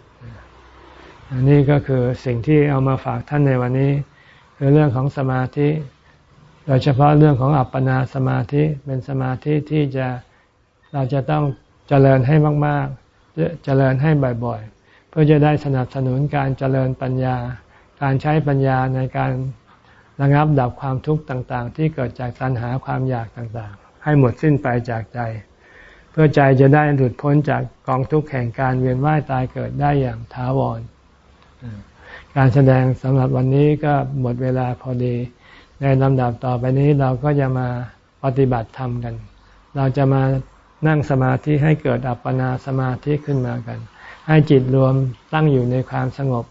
อันนี้ก็คือสิ่งที่เอามาฝากท่านในวันนี้คือเรื่องของสมาธิ โดยเฉพาะเรื่องของอัปปนาสมาธิเป็นสมาธิที่จะ เราจะต้องเจริญให้มากๆ เจริญให้บ่อยๆ เพื่อจะได้สนับสนุนการเจริญปัญญา การใช้ปัญญาในการระงับดับความทุกข์ต่างๆ ที่เกิดจากตัณหาความอยากต่างๆ ให้หมดสิ้นไปจากใจ เพื่อใจจะได้หลุดพ้นจากกองทุกข์แห่งการเวียนว่ายตายเกิดได้อย่างถาวร การแสดงสำหรับวันนี้ก็หมดเวลาพอดี ในลำดับต่อไปนี้เราก็จะมาปฏิบัติธรรมกัน เราจะมา นั่งสมาธิให้เกิดอัปปนาสมาธิขึ้นมากัน ให้จิตรวมตั้งอยู่ในความสงบ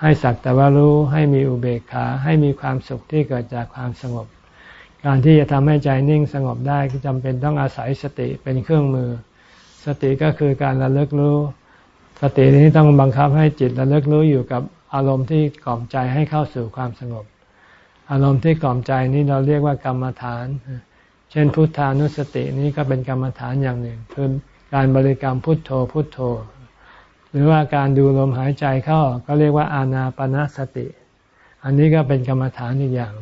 ให้สักแต่ว่ารู้ให้มีอุเบกขาให้มีความสุขที่เกิดจากความสงบ การที่จะทำให้ใจนิ่งสงบได้ก็จำเป็นต้องอาศัยสติเป็นเครื่องมือ สติก็คือการระลึกรู้ สตินี้ต้องบังคับให้จิตระลึกรู้อยู่กับอารมณ์ที่กล่อมใจให้เข้าสู่ความสงบ อารมณ์ที่กล่อมใจนี้เราเรียกว่ากรรมฐานเช่นพุทธานุสตินี้ก็เป็นกรรมฐานอย่างหนึ่ง คือการบริกรรมพุทโธพุทโธ หรือว่าการดูลมหายใจเข้าก็เรียกว่าอานาปนาสติ อันนี้ก็เป็นกรรมฐานอีกอย่าง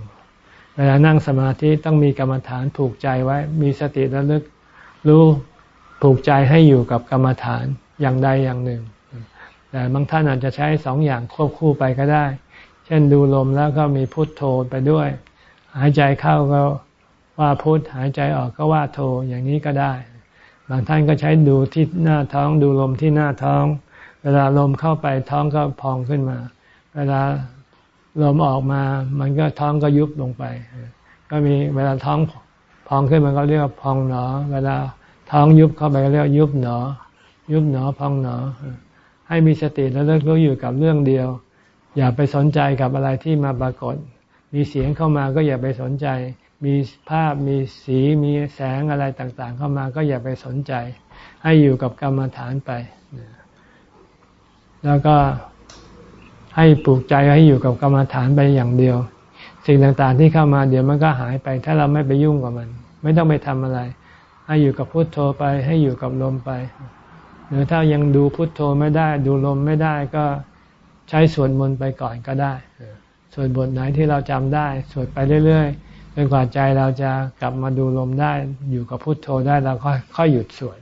เวลานั่งสมาธิต้องมีกรรมฐานผูกใจไว้ มีสติระลึกรู้ผูกใจให้อยู่กับกรรมฐานอย่างใดอย่างหนึ่ง แต่บางท่านอาจจะใช้สองอย่างควบคู่ไปก็ได้ เช่นดูลมแล้วก็มีพุทโธไปด้วย หายใจเข้าก็ ว่าพุทหายใจออกก็ว่าโทอย่างนี้ก็ได้ บางท่านก็ใช้ดูที่หน้าท้องดูลมที่หน้าท้อง เวลาลมเข้าไปท้องก็พองขึ้นมา เวลาลมออกมา มันก็ท้องก็ยุบลงไป ก็มีเวลาท้องพองขึ้นมันก็เรียกว่าพองหนอ เวลาท้องยุบเข้าไปก็เรียกยุบหนอ ยุบหนอพองหนอ ให้มีสติแล้วเลิกรู้อยู่กับเรื่องเดียว อย่าไปสนใจกับอะไรที่มาปรากฏ มีเสียงเข้ามาก็อย่าไปสนใจ มีภาพมีสีมีแสงอะไรต่างๆ เข้ามาก็อย่าไปสนใจ ให้อยู่กับกรรมฐานไป แล้วก็ให้ปลูกใจให้อยู่กับกรรมฐานไปอย่างเดียว สิ่งต่างๆที่เข้ามาเดี๋ยวมันก็หายไป ถ้าเราไม่ไปยุ่งกับมัน ไม่ต้องไปทำอะไร ให้อยู่กับพุทโธไป ให้อยู่กับลมไป หรือถ้ายังดูพุทโธไม่ได้ ดูลมไม่ได้ก็ใช้สวดมนต์ไปก่อนก็ได้สวดบทไหนที่เราจำได้สวดไปเรื่อยๆ จนกว่าใจเราจะกลับมาดูลมได้อยู่กับพุทโธได้เราก็ค่อยหยุดสวด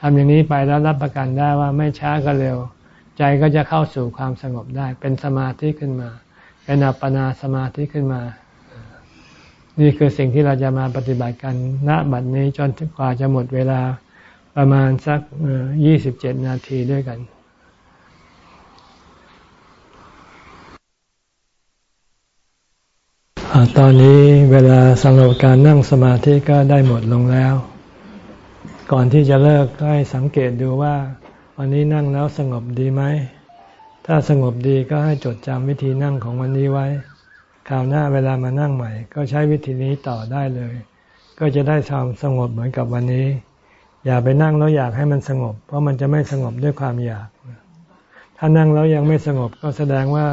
ทำอย่างนี้ไปแล้วรับประกันได้ว่าไม่ช้าก็เร็ว ใจก็จะเข้าสู่ความสงบได้ เป็นสมาธิขึ้นมา เป็นอัปปนาสมาธิขึ้นมา นี่คือสิ่งที่เราจะมาปฏิบัติกันณบัดนี้จนกว่าจะหมดเวลาประมาณสักยี่สิบเจ็ดนาทีด้วยกัน ตอนนี้เวลาสำหรับการนั่งสมาธิก็ได้หมดลงแล้ว ก่อนที่จะเลิกให้สังเกตดูว่า วันนี้นั่งแล้วสงบดีไหม ถ้าสงบดีก็ให้จดจำวิธีนั่งของวันนี้ไว้ คราวหน้าเวลามานั่งใหม่ ก็ใช้วิธีนี้ต่อได้เลย ก็จะได้ทำสงบเหมือนกับวันนี้ อย่าไปนั่งแล้วอยากให้มันสงบ เพราะมันจะไม่สงบด้วยความอยาก ถ้านั่งแล้วยังไม่สงบก็แสดงว่า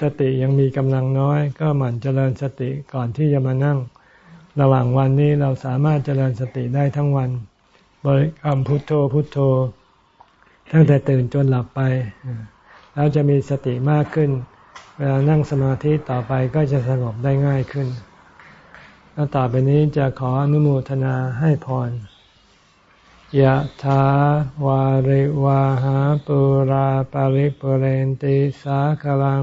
สติยังมีกำลังน้อย ก็หมั่นเจริญสติก่อนที่จะมานั่ง ระหว่างวันนี้เราสามารถเจริญสติได้ทั้งวัน บริกรรมพุทโธพุทโธ ตั้งแต่ตื่นจนหลับไป แล้วจะมีสติมากขึ้น เวลานั่งสมาธิต่อไปก็จะสงบได้ง่ายขึ้น แล้วต่อไปนี้จะขออนุโมทนาให้พรยะถาวาริวาหาปุราปาริปุเรนติสาคลัง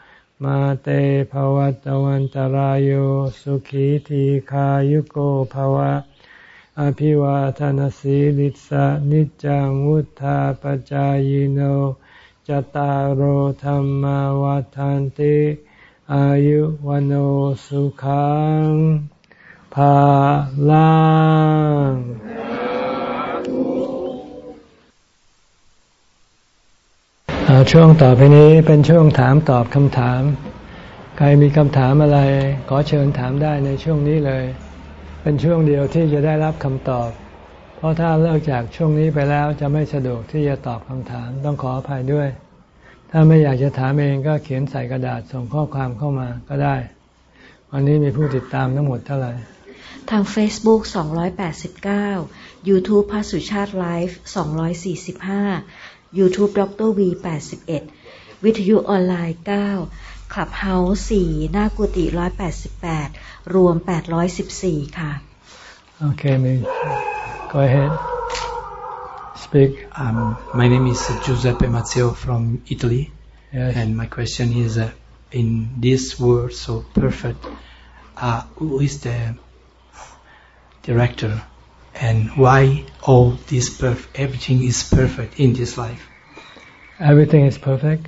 มาเตภวัตวันตารโยสุขีทีขายุโกภวะ อภิวาทานสีลิสะนิจังวุธาปจายโนจตารโหธรรมวาทานติอายุวันโอสุขังภาลัง ช่วงต่อไปนี้เป็นช่วงถามตอบคำถาม ใครมีคำถามอะไร ขอเชิญถามได้ในช่วงนี้เลย เป็นช่วงเดียวที่จะได้รับคำตอบ เพราะถ้าเลิกจากช่วงนี้ไปแล้วจะไม่สะดวกที่จะตอบคำถามต้องขออภัยด้วย ถ้าไม่อยากจะถามเองก็เขียนใส่กระดาษส่งข้อความเข้ามาก็ได้ วันนี้มีผู้ติดตามทั้งหมดเท่าไหร่
ทาง Facebook 289 YouTube พระสุชาติไลฟ์245 YouTube ดร V 81วิทยุออนไลน์9 Clubhouse 4หน้ากุฏิ188 รวม 814 ค่ะ
Okay, me. Go ahead. Speak.
Um, my name is Giuseppe Mazzeo from Italy.
Yes.
And my question is, uh, in this world so perfect, uh, who is the director, and why all this perf- everything is perfect in this life?
Everything is perfect.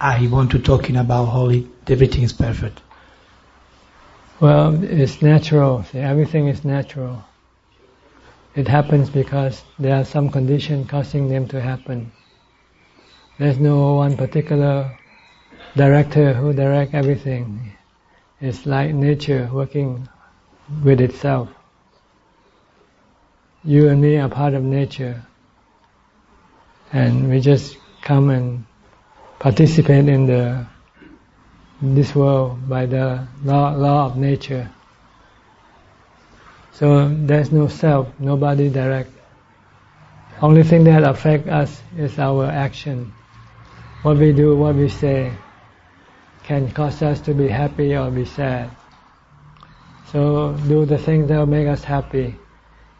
I want to talking about holy. Everything is perfect.
Well, it's natural. See, everything is natural. It happens because there are some condition causing them to happen. There's no one particular director who direct everything. It's like nature working with itself. You and me are part of nature. And we just come and participate in the in this world by the law, law of nature. So there's no self, nobody direct. Only thing that affect us is our action. What we do, what we say, can cause us to be happy or be sad. So do the things that will make us happy,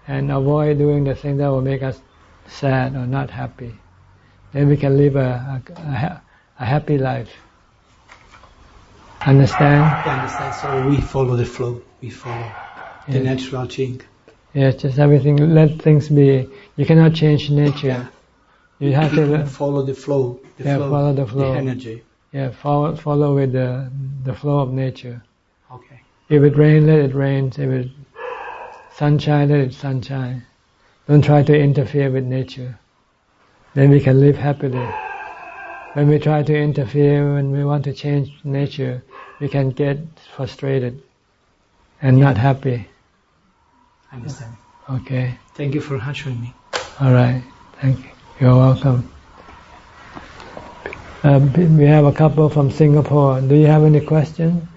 and avoid doing the things that will make us sad or not happy. Then we can live a, a, a happy life. Understand?
I understand. So we follow the flow. We follow the natural thing.
Yes, just everything. Let things be. You cannot change nature. Yeah. You have to.
follow the flow. The
Yeah,
flow,
follow the flow.
The energy.
Yeah, follow follow with the the flow of nature.
Okay.
If it rains, let it rain. If it sunshine, let it sunshine. Don't try to interfere with nature. Then we can live happily. When we try to interfere, when we want to change nature, we can get frustrated and not happy.
I understand.
Okay.
Thank you for answering me.
All right. Thank you. You're welcome. Uh, we have a couple from Singapore. Do you have any question?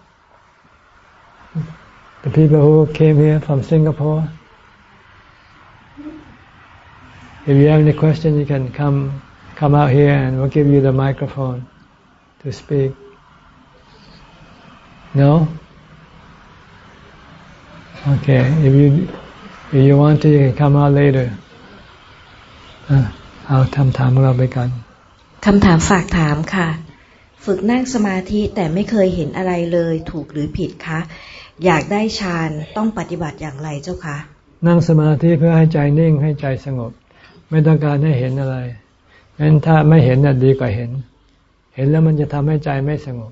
The people who came here from Singapore. If you have any question, you can come come out here, and we'll give you the microphone to speak. No. Okay. If you if you want to, you can come out later. อะเอาทำถามของเราไปก่อน
คำถามฝากถามค่ะ ฝึกนั่งสมาธิแต่ไม่เคยเห็นอะไรเลยถูกหรือผิดคะ อยากได้ฌานต้องปฏิบัติอย่างไรเจ้าคะ
นั่งสมาธิเพื่อให้ใจนิ่งให้ใจสงบ ไม่ต้องการให้เห็นอะไรงั้นถ้าไม่เห็นน่ะดีกว่าเห็น เห็นแล้วมันจะทำให้ใจไม่สงบ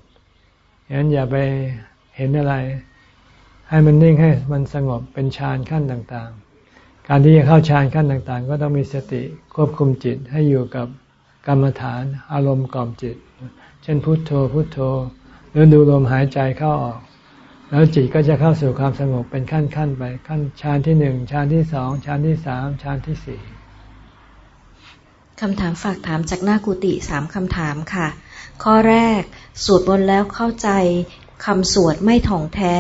งั้นอย่าไปเห็นอะไร ให้มันนิ่งให้มันสงบเป็นฌานขั้นต่างๆ การที่จะเข้าฌานขั้นต่างๆ ก็ต้องมีสติควบคุมจิตให้อยู่กับกรรมฐานอารมณ์กล่อมจิต เช่นพุทโธพุทโธ หรือดูลมหายใจเข้าออก แล้วจิตก็จะเข้าสู่ความสงบเป็นขั้นขั้นๆไปขั้นฌานที่หนึ่งฌานที่สองฌานที่สามฌานที่สี่
คำถามฝากถามจากหน้ากุฏิสามคำถามค่ะ ข้อแรก สวดบนต์แล้วเข้าใจคำสวดไม่ถ่องแท้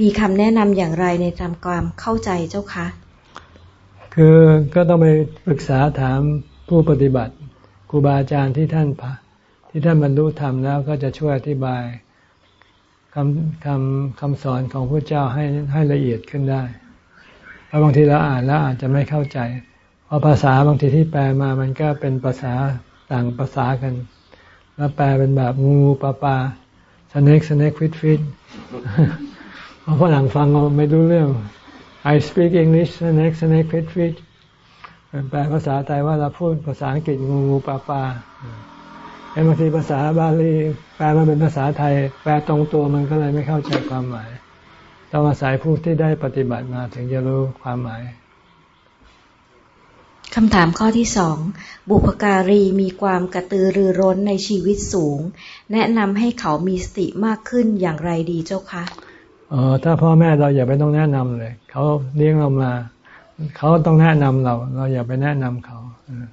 มีคำแนะนำอย่างไรในทำความเข้าใจเจ้าคะ
คือก็ต้องไปปรึกษาถามผู้ปฏิบัติครูบาอาจารย์ที่ท่านผ่าที่ท่านบรรลุธรรมแล้วก็จะช่วยอธิบาย คำคำคำสอนของพระเจ้าให้ให้ละเอียดขึ้นได้ เพราะบางทีเราอ่านแล้วอาจจะไม่เข้าใจ เพราะภาษาบางทีที่แปลมามันก็เป็นภาษาต่างภาษากัน แล้วแปลเป็นแบบงูปลาปลาสเน็กสเน็กฟิตฟิตเพราะฝรั่งฟังเราไม่รู้เรื่อง I speak English snake snake fit fit แปลภาษาไทยว่าเราพูดภาษาอังกฤษงูงูปลาปลา บางทีภาษาบาลีแปลมาเป็นภาษาไทย แปลตรงตัวมันก็เลยไม่เข้าใจความหมายต้องอาศัยผู้ที่ได้ปฏิบัติมาถึงจะรู้ความหมาย
คำถามข้อที่สอง บุพการีมีความกระตือรือร้นในชีวิตสูง แนะนำให้เขามีสติมากขึ้นอย่างไรดีเจ้าคะ
อ๋อถ้าพ่อแม่เราอย่าไปต้องแนะนำเลย เขาเลี้ยงเรามา เขาต้องแนะนำเรา เราอย่าไปแนะนำเขาเออ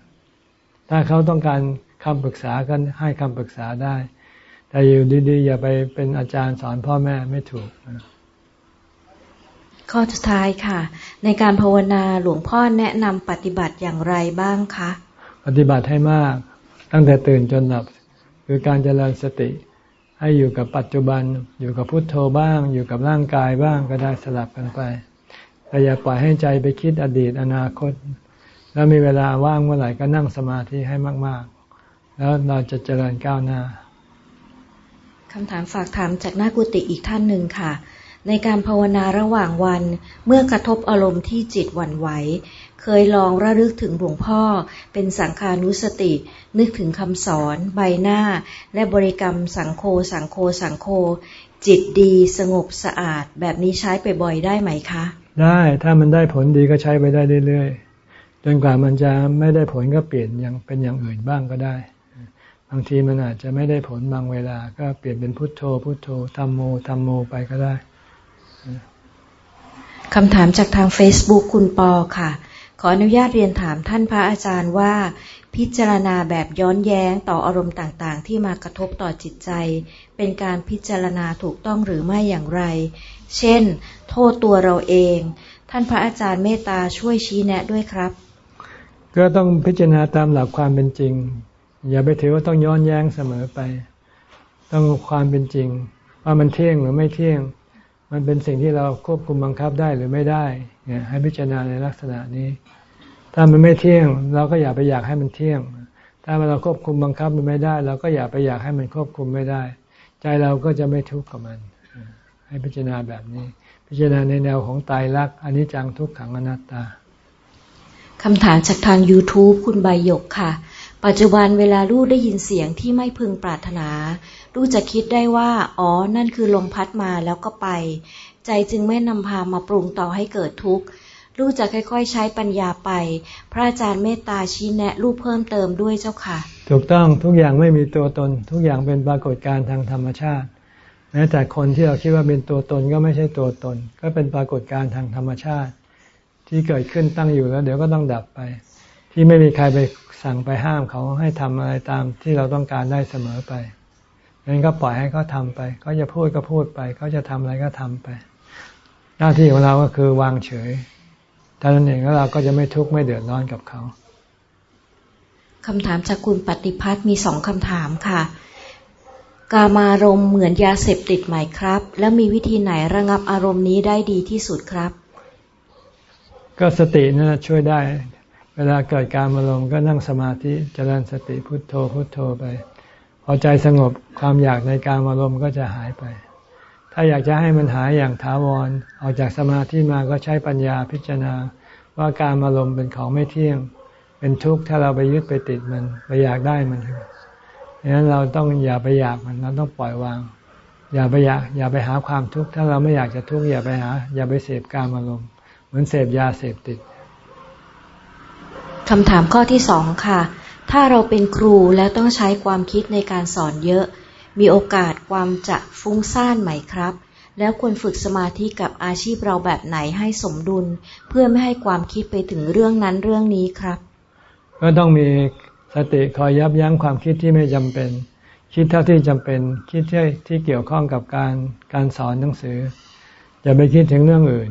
ถ้าเขาต้องการ คำปรึกษาก็ให้คำปรึกษาได้ แต่อยู่ดีๆอย่าไปเป็นอาจารย์สอนพ่อแม่ไม่ถูกเออ
ข้อสุดท้ายค่ะ ในการภาวนาหลวงพ่อแนะนำปฏิบัติอย่างไรบ้างคะ
ปฏิบัติให้มากตั้งแต่ตื่นจนหลับ คือการเจริญสติให้อยู่กับปัจจุบัน อยู่กับพุทโธบ้าง อยู่กับร่างกายบ้างก็ได้สลับกันไป แต่อย่าปล่อยให้ใจไปคิดอดีตอนาคต แล้วมีเวลาว่างเมื่อไหร่ก็นั่งสมาธิให้มากๆ แล้วเราจะเจริญก้าวหน้า
คำถามฝากถามจากหน้ากุฏิอีกท่านหนึ่งค่ะ ในการภาวนาระหว่างวันเมื่อกระทบอารมณ์ที่จิตหวั่นไหว เคยลองระลึกถึงหลวงพ่อ เป็นสังขานุสติ นึกถึงคำสอน ใบหน้า และบริกรรมสังโฆสังโฆสังโฆจิตดีสงบสะอาด แบบนี้ใช้ไปบ่อยได้ไหมคะ
ได้ถ้ามันได้ผลดีก็ใช้ไปได้เรื่อยๆจนกว่ามันจะไม่ได้ผลก็เปลี่ยนอย่างเป็นอย่างอื่นบ้างก็ได้บางทีมันอาจจะไม่ได้ผลบางเวลา ก็เปลี่ยนเป็นพุทโธ พุทโธธรรมโมธรรมโมไปก็ได้
คำถามจากทาง Facebook คุณปอค่ะ ขออนุญาตเรียนถามท่านพระอาจารย์ว่า พิจารณาแบบย้อนแย้งต่ออารมณ์ต่างๆ ที่มากระทบต่อจิตใจ เป็นการพิจารณาถูกต้องหรือไม่อย่างไร เช่น โทษตัวเราเอง ท่านพระอาจารย์เมตตาช่วยชี้แนะด้วยครับ
ก็ต้องพิจารณาตามหลักความเป็นจริง อย่าไปถือว่าต้องย้อนแย้งเสมอไป ต้องความเป็นจริง ว่ามันเที่ยงหรือไม่เที่ยง มันเป็นสิ่งที่เราควบคุมบังคับได้หรือไม่ได้ให้พิจารณาในลักษณะนี้ ถ้ามันไม่เที่ยง เราก็อย่าไปอยากให้มันเที่ยง ถ้าเราควบคุมบังคับมันไม่ได้ เราก็อย่าไปอยากให้มันควบคุมไม่ได้ ใจเราก็จะไม่ทุกข์กับมัน ให้พิจารณาแบบนี้ พิจารณาในแนวของตายรักอันนี้จังทุกขังอนัตตา
คำถามจากทาง YouTube คุณใบยกค่ะ ปัจจุบันเวลาลูกได้ยินเสียงที่ไม่พึงปรารถนา ลูกจะคิดได้ว่า อ๋อ นั่นคือลมพัดมาแล้วก็ไป ใจจึงไม่นำพามาปรุงต่อให้เกิดทุกข์ ลูกจะค่อยๆ ใช้ปัญญาไป พระอาจารย์เมตตาชี้แนะลูกเพิ่มเติมด้วยเจ้าค่ะ
ถูกต้องทุกอย่างไม่มีตัวตน ทุกอย่างเป็นปรากฏการณ์ทางธรรมชาติแม้แต่คนที่เราคิดว่าเป็นตัวตนก็ไม่ใช่ตัวตน ก็เป็นปรากฏการณ์ทางธรรมชาติ ที่เกิดขึ้นตั้งอยู่แล้ว เดี๋ยวก็ต้องดับไป ที่ไม่มีใครไปสั่งไปห้ามเขาให้ทำอะไรตามที่เราต้องการได้เสมอไปงั้นก็ปล่อยให้เขาทาไปเขาจะพูดก็พูดไปเขาจะทำอะไรก็ทำไป หน้าที่ของเราก็คือวางเฉยท่านั้นเองแล้วเราก็จะไม่ทุกข์ไม่เดือดร้อนกับเขา
คำถามจากคุณปฏิพัฒน์มีสองคำถามค่ะ กามารมณ์เหมือนยาเสพติดไหมครับ แล้วมีวิธีไหนระงับอารมณ์นี้ได้ดีที่สุดครับ
ก็สตินั่นช่วยได้ เวลาเกิดการอารมณ์ก็นั่งสมาธิเจริญสติพุทโธพุทโธไป พอใจสงบความอยากในการอารมณ์ก็จะหายไป ถ้าอยากจะให้มันหายอย่างถาวรออกจากสมาธิมาก็ใช้ปัญญาพิจารณา ว่าการอารมณ์เป็นของไม่เที่ยง เป็นทุกข์ถ้าเราไปยึดไปติดมันไปอยากได้มันดังนั้นเราต้องอย่าไปอยากมันเราต้องปล่อยวาง อย่าไปอยากอย่าไปหาความทุกข์ถ้าเราไม่อยากจะทุกข์อย่าไปหา อย่าไปเสพการอารมณ์เหมือนเสพยาเสพติด
คำถามข้อที่สองค่ะ ถ้าเราเป็นครูแล้วต้องใช้ความคิดในการสอนเยอะ มีโอกาสความจะฟุ้งซ่านไหมครับ แล้วควรฝึกสมาธิกับอาชีพเราแบบไหนให้สมดุล เพื่อไม่ให้ความคิดไปถึงเรื่องนั้นเรื่องนี้ครับ
ก็ต้องมีสติคอยยับยั้งความคิดที่ไม่จำเป็น คิดเท่าที่จำเป็น คิดที่ที่เกี่ยวข้องกับการการสอนหนังสือ อย่าไปคิดถึงเรื่องอื่น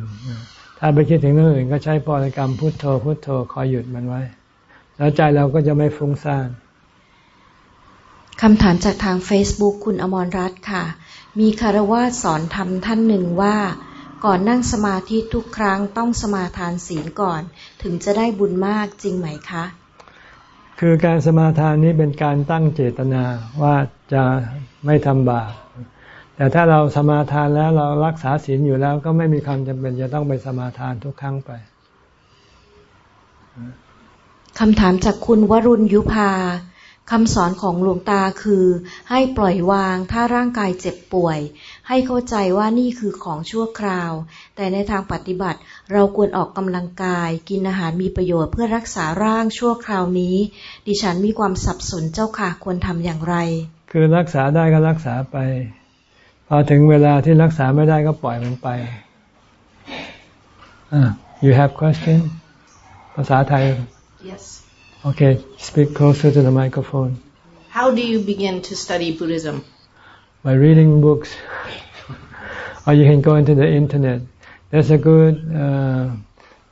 ถ้าไปคิดถึงเรื่องอื่นก็ใช้พริกรรมพุทโธพุทโธคอยหยุดมันไว้ แล้วใจเราก็จะไม่ฟุ้งซ่าน
คำถามจากทาง Facebook คุณอมรรัตน์ค่ะ มีคารวาสอนธรรมท่านหนึ่งว่า ก่อนนั่งสมาธิทุกครั้งต้องสมาทานศีลก่อน ถึงจะได้บุญมากจริงไหมคะ
คือการสมาทานนี้เป็นการตั้งเจตนาว่าจะไม่ทำบาป แต่ถ้าเราสมาทานแล้วเรารักษาศีลอยู่แล้ว ก็ไม่มีความจำเป็นจะต้องไปสมาทานทุกครั้งไป
คำถามจากคุณวรุณยุพาคำสอนของหลวงตาคือ ให้ปล่อยวางถ้าร่างกายเจ็บป่วย ให้เข้าใจว่านี่คือของชั่วคราว แต่ในทางปฏิบัติเราควรออกกำลังกาย กินอาหารมีประโยชน์เพื่อรักษาร่างชั่วคราวนี้ ดิฉันมีความสับสนเจ้าค่ะควรทำอย่างไร
คือรักษาได้ก็รักษาไป พอถึงเวลาที่รักษาไม่ได้ก็ปล่อยมันไป uh, you have question ภาษาไทย
yes
Okay, speak closer to the microphone.
How do you begin to study Buddhism?
By reading books. or you can go into the internet. There's a good uh,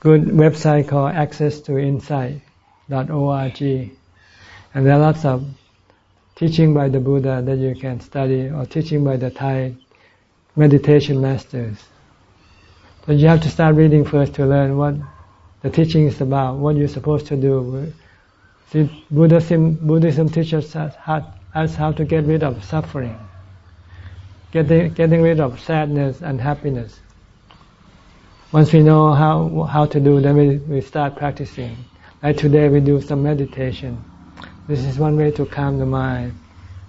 good website called Access to Insight.org, and there are lots of teaching by the Buddha that you can study, or teaching by the Thai meditation masters. So you have to start reading first to learn what the teaching is about, what you're supposed to do. See, Buddhism, Buddhism teaches us how, us how to get rid of suffering, getting, getting rid of sadness and happiness. Once we know how how to do, then we, we start practicing. Like today, we do some meditation. This is one way to calm the mind.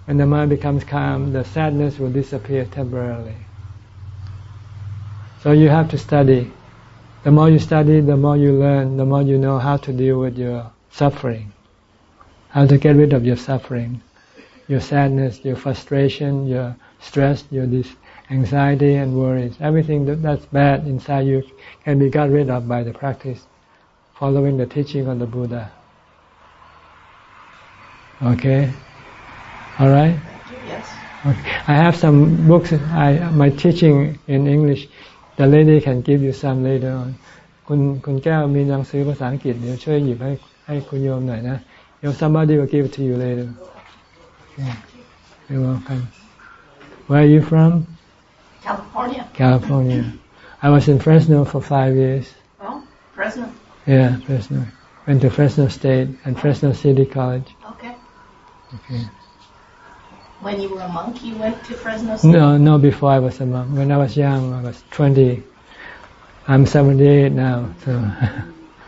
When the mind becomes calm, the sadness will disappear temporarily. So you have to study. The more you study, the more you learn, the more you know how to deal with your suffering, how to get rid of your suffering, your sadness, your frustration, your stress, your anxiety and worries. Everything that, that's bad inside you can be got rid of by the practice, following the teaching of the Buddha. Okay? Alright?
Yes.
Okay. I have some books, I, my teaching in English, the lady can give you some later on คุณคุณแก้วมีหนังสือภาษาอังกฤษเดี๋ยวช่วยหยิบให้ให้คุณโยมหน่อยนะ If somebody will give it to you later. Okay. You're welcome. Where are you from?
California.
California. I was in Fresno for five years.
Oh, Fresno.
Yeah, Fresno. Went to Fresno State and Fresno City College.
Okay.
Okay.
When you were a monk, you went to Fresno State?
No, no, before I was a monk. When I was young, I was 20. I'm 78 now, so.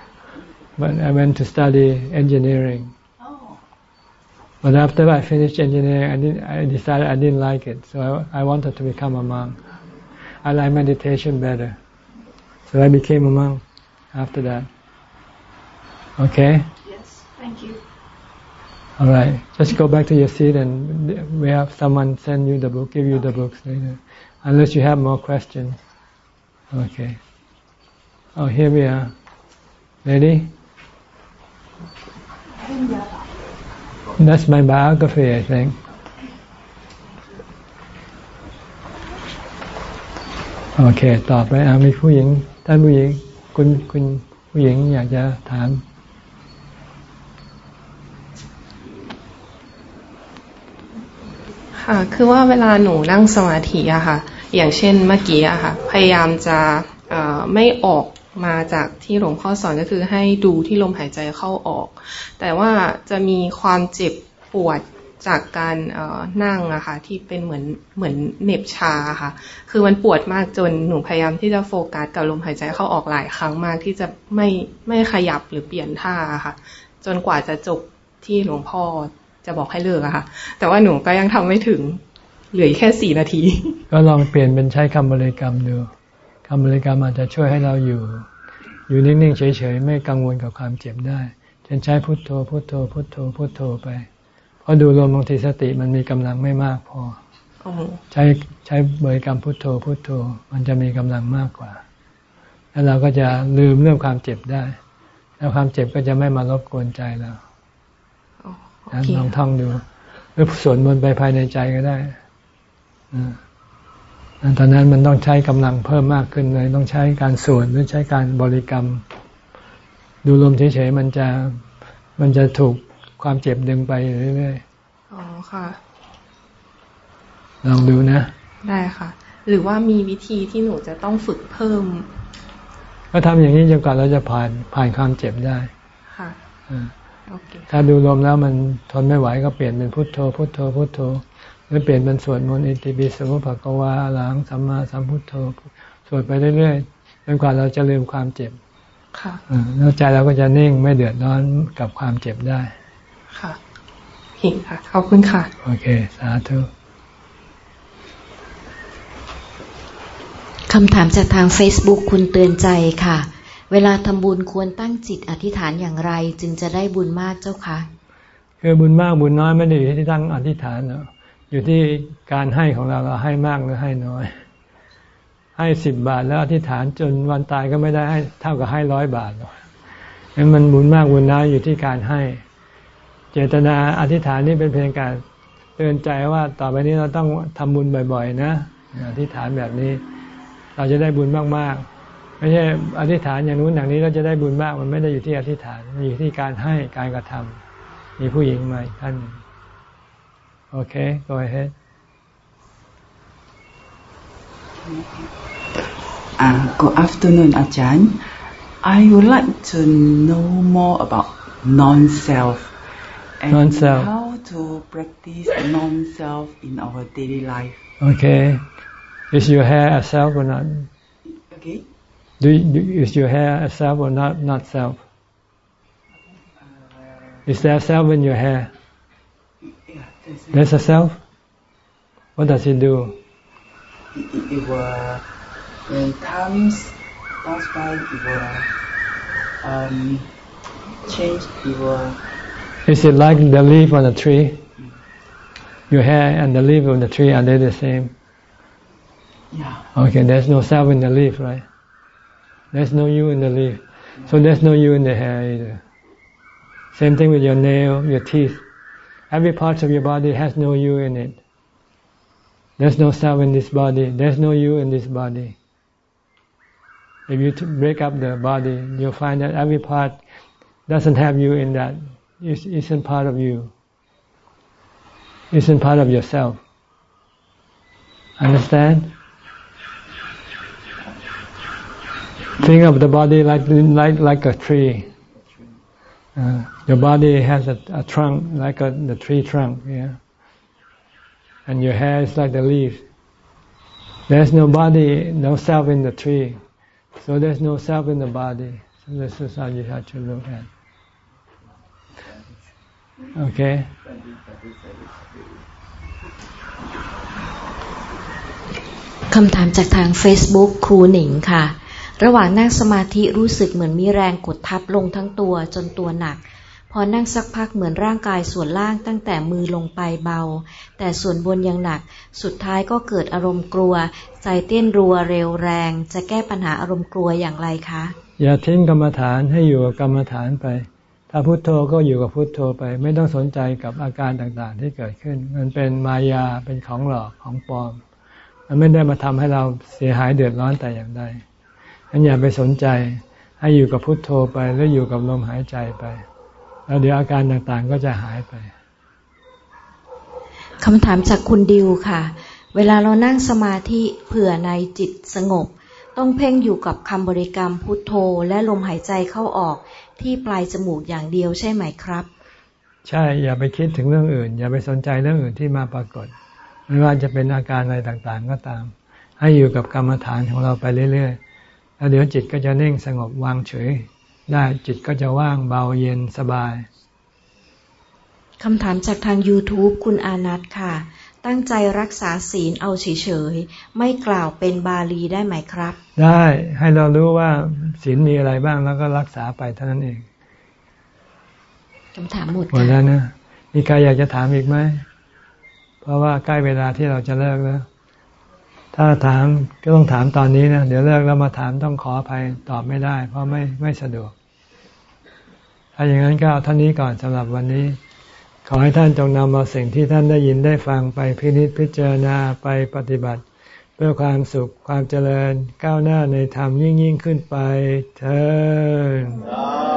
but I went to study engineering.
Oh,
But after I finished engineering, I, didn't, I decided I didn't like it, so I, I wanted to become a monk. I like meditation better. So I became a monk after that. Okay?
yes. Thank you.
All right. Just go back to your seat and we have someone send you the book, give you the books later. Unless you have more questions. Okay. Oh, here we are. Ready? That's my biography, I think. Okay ต่อไปอามีผู้หญิง ท่านผู้หญิง คุณคุณผู้หญิงอยากจะถาม
ค่ะ คือว่าเวลาหนูนั่งสมาธิอะค่ะ อย่างเช่นเมื่อกี้อะค่ะ พยายามจะไม่ออกมาจากที่หลวงพ่อสอนก็คือให้ดูที่ลมหายใจเข้าออก แต่ว่าจะมีความเจ็บปวดจากการนั่งอะค่ะที่เป็นเหมือนเหมือนเหน็บชาค่ะ คือมันปวดมากจนหนูพยายามที่จะโฟกัสกับลมหายใจเข้าออกหลายครั้งมากที่จะไม่ไม่ขยับหรือเปลี่ยนท่าค่ะ จนกว่าจะจบที่หลวงพ่อ จะบอกให้เลิกอะค่ะ แต่ว่าหนูก็ยังทำไม่ถึง เหลืออีกแค่สี่นาที
ก็ลองเปลี่ยนเป็นใช้คำบริกรรมดูคำบริกรรมอาจจะช่วยให้เราอยู่ อยู่นิ่งๆเฉยๆไม่กังวลกับความเจ็บได้เช่นใช้พุทโธพุทโธพุทโธพุทโธไปเพราะดูลมบางทีสติมันมีกำลังไม่มากพอ
โอ้โห
ใช้ใช้บริกรรมพุทโธพุทโธ มันจะมีกำลังมากกว่า แล้วเราก็จะลืมเรื่องความเจ็บได้ แล้วความเจ็บก็จะไม่มารบกวนใจเรา
โอ
นะ
เค
ลองท่องดูหรือสวดมนต์ไปภายในใจก็ได้อ่าตอนนั้นมันต้องใช้กำลังเพิ่มมากขึ้นเลย ต้องใช้การสวดหรือใช้การบริกรรม ดูลมเฉยๆมันจะมันจะถูกความเจ็บดึงไปเรื่อย
อ๋อค่ะ
ๆลองดูนะ
ได้ค่ะ หรือว่ามีวิธีที่หนูจะต้องฝึกเพิ่ม
ก็ทำอย่างนี้จนกว่าเราจะผ่านผ่านความเจ็บได้
ค่ะ
อ่า
โอเค
ถ้าดูลมแล้วมันทนไม่ไหวก็เปลี่ยนเป็นพุทโธ พุทโธ พุทโธ หรือเปลี่ยนเป็นสวดมนต์อิติปิโสภะกวาอะระหังสัมมาสัมพุทโธ สวดไปเรื่อยๆจนกว่าเราจะลืมความเจ็บ
ค่ะ
อ่าแล้วใจเราก็จะนิ่งไม่เดือดร้อนกับความเจ็บได้
ค่ะเห็นค่ะ ขอบคุณค่ะ
โอเค สาธุ
คำถามจากทาง Facebook คุณเตือนใจค่ะ เวลาทำบุญควรตั้งจิตอธิษฐานอย่างไร จึงจะได้บุญมากเจ้าคะ
คือบุญมากบุญน้อยไม่ได้อยู่ที่ตั้งอธิษฐานเนาะอยู่ที่การให้ของเราเราให้มากหรือให้น้อย ให้สิบบาทแล้วอธิษฐานจนวันตายก็ไม่ได้ให้เท่ากับให้ร้อยบาทหรอกงั้นมันบุญมากบุญน้อยอยู่ที่การให้ เจตนาอธิษฐานนี่เป็นเพียงการเตือนใจว่าต่อไปนี้เราต้องทำบุญบ่อย ๆ นะอธิษฐานแบบนี้ เราจะได้บุญมากๆ ไม่ใช่อธิษฐานอย่างนู้นอย่างนี้เราจะได้บุญมาก มันไม่ได้อยู่ที่อธิษฐานมันอยู่ที่การให้การกระทำมีผู้หญิงมาท่าน โอเค go ahead
uh, good afternoon Ajahn I would like to know more about non-self and
non-self.
how to practice non-self in our daily life
okay is your hair a self or not
okay
Do, do is your hair a self or not not self? Is there self in your hair?
there's
a self. What does it do?
it, it, it will when times pass by it will um change it will
Is it like the leaf on the tree? Your hair and the leaf on the tree are they the same?
yeah
Okay, there's no self in the leaf, right? There's no you in the leaf, so there's no you in the hair either. Same thing with your nail, your teeth. Every part of your body has no you in it. There's no self in this body. There's no you in this body. If you break up the body, you'll find that every part doesn't have you in that. It isn't part of you. Isn't part of yourself. Understand? Think of the body like like like a tree. Uh, your body has a, a trunk like a, the tree trunk, yeah. And your hair is like the leaf. There's no body, no self in the tree, so there's no self in the body. So this is how you have to look at. Okay.
คำถามจากทาง Facebook ครูหนิงค่ะ ระหว่างนั่งสมาธิรู้สึกเหมือนมีแรงกดทับลงทั้งตัวจนตัวหนัก พอนั่งสักพักเหมือนร่างกายส่วนล่างตั้งแต่มือลงไปเบา แต่ส่วนบนยังหนัก สุดท้ายก็เกิดอารมณ์กลัว ใจเต้นรัวเร็วแรง จะแก้ปัญหาอารมณ์กลัวอย่างไรคะ
อย่าทิ้งกรรมฐานให้อยู่กับกรรมฐานไป ถ้าพุโทโธก็อยู่กับพุโทโธไป ไม่ต้องสนใจกับอาการต่างๆ ที่เกิดขึ้น มันเป็นมายาเป็นของหลอกของปลอม มันไม่ได้มาทำให้เราเสียหายเดือดร้อนแต่อย่างใด งั้นอย่าไปสนใจ ให้อยู่กับพุโทโธไปแล้วอยู่กับลมหายใจไป แล้วเดี๋ยวอาการต่างๆก็จะหายไป
คำถามจากคุณดิวค่ะ เวลาเรานั่งสมาธิเผื่อในจิตสงบ ต้องเพ่งอยู่กับคำบริกรรมพุทโธ และลมหายใจเข้าออกที่ปลายจมูกอย่างเดียวใช่ไหมครับ
ใช่อย่าไปคิดถึงเรื่องอื่น อย่าไปสนใจเรื่องอื่นที่มาปรากฏ ไม่ว่าจะเป็นอาการอะไรต่างๆก็ตาม ให้อยู่กับกรรมฐานของเราไปเรื่อยๆ แล้วเดี๋ยวจิตก็จะนิ่งสงบวางเฉย ได้จิตก็จะว่างเบาเย็นสบาย
คำถามจากทาง YouTube คุณอานัทค่ะ ตั้งใจรักษาศีลเอาเฉยๆ ไม่กล่าวเป็นบาลีได้ไหมครับ
ได้ให้เรารู้ว่าศีลมีอะไรบ้างแล้วก็รักษาไปเท่านั้นเอง
คำถามหมด
หมด
ค่ะ
แล้วนะมีใครอยากจะถามอีกไหม เพราะว่าใกล้เวลาที่เราจะเลิกแล้ว ถ้าถามก็ต้องถามตอนนี้นะ เดี๋ยวเลิกแล้วมาถามต้องขออภัยตอบไม่ได้ เพราะไม่ไม่สะดวก ถ้าอย่างนั้นก็เอาท่านี้ก่อนสำหรับวันนี้ ขอให้ท่านจงนำเอาสิ่งที่ท่านได้ยินได้ฟังไปพินิจพิจารณาไปปฏิบัติ เพื่อความสุขความเจริญก้าวหน้าในธรรมยิ่งยิ่งขึ้นไปเถิด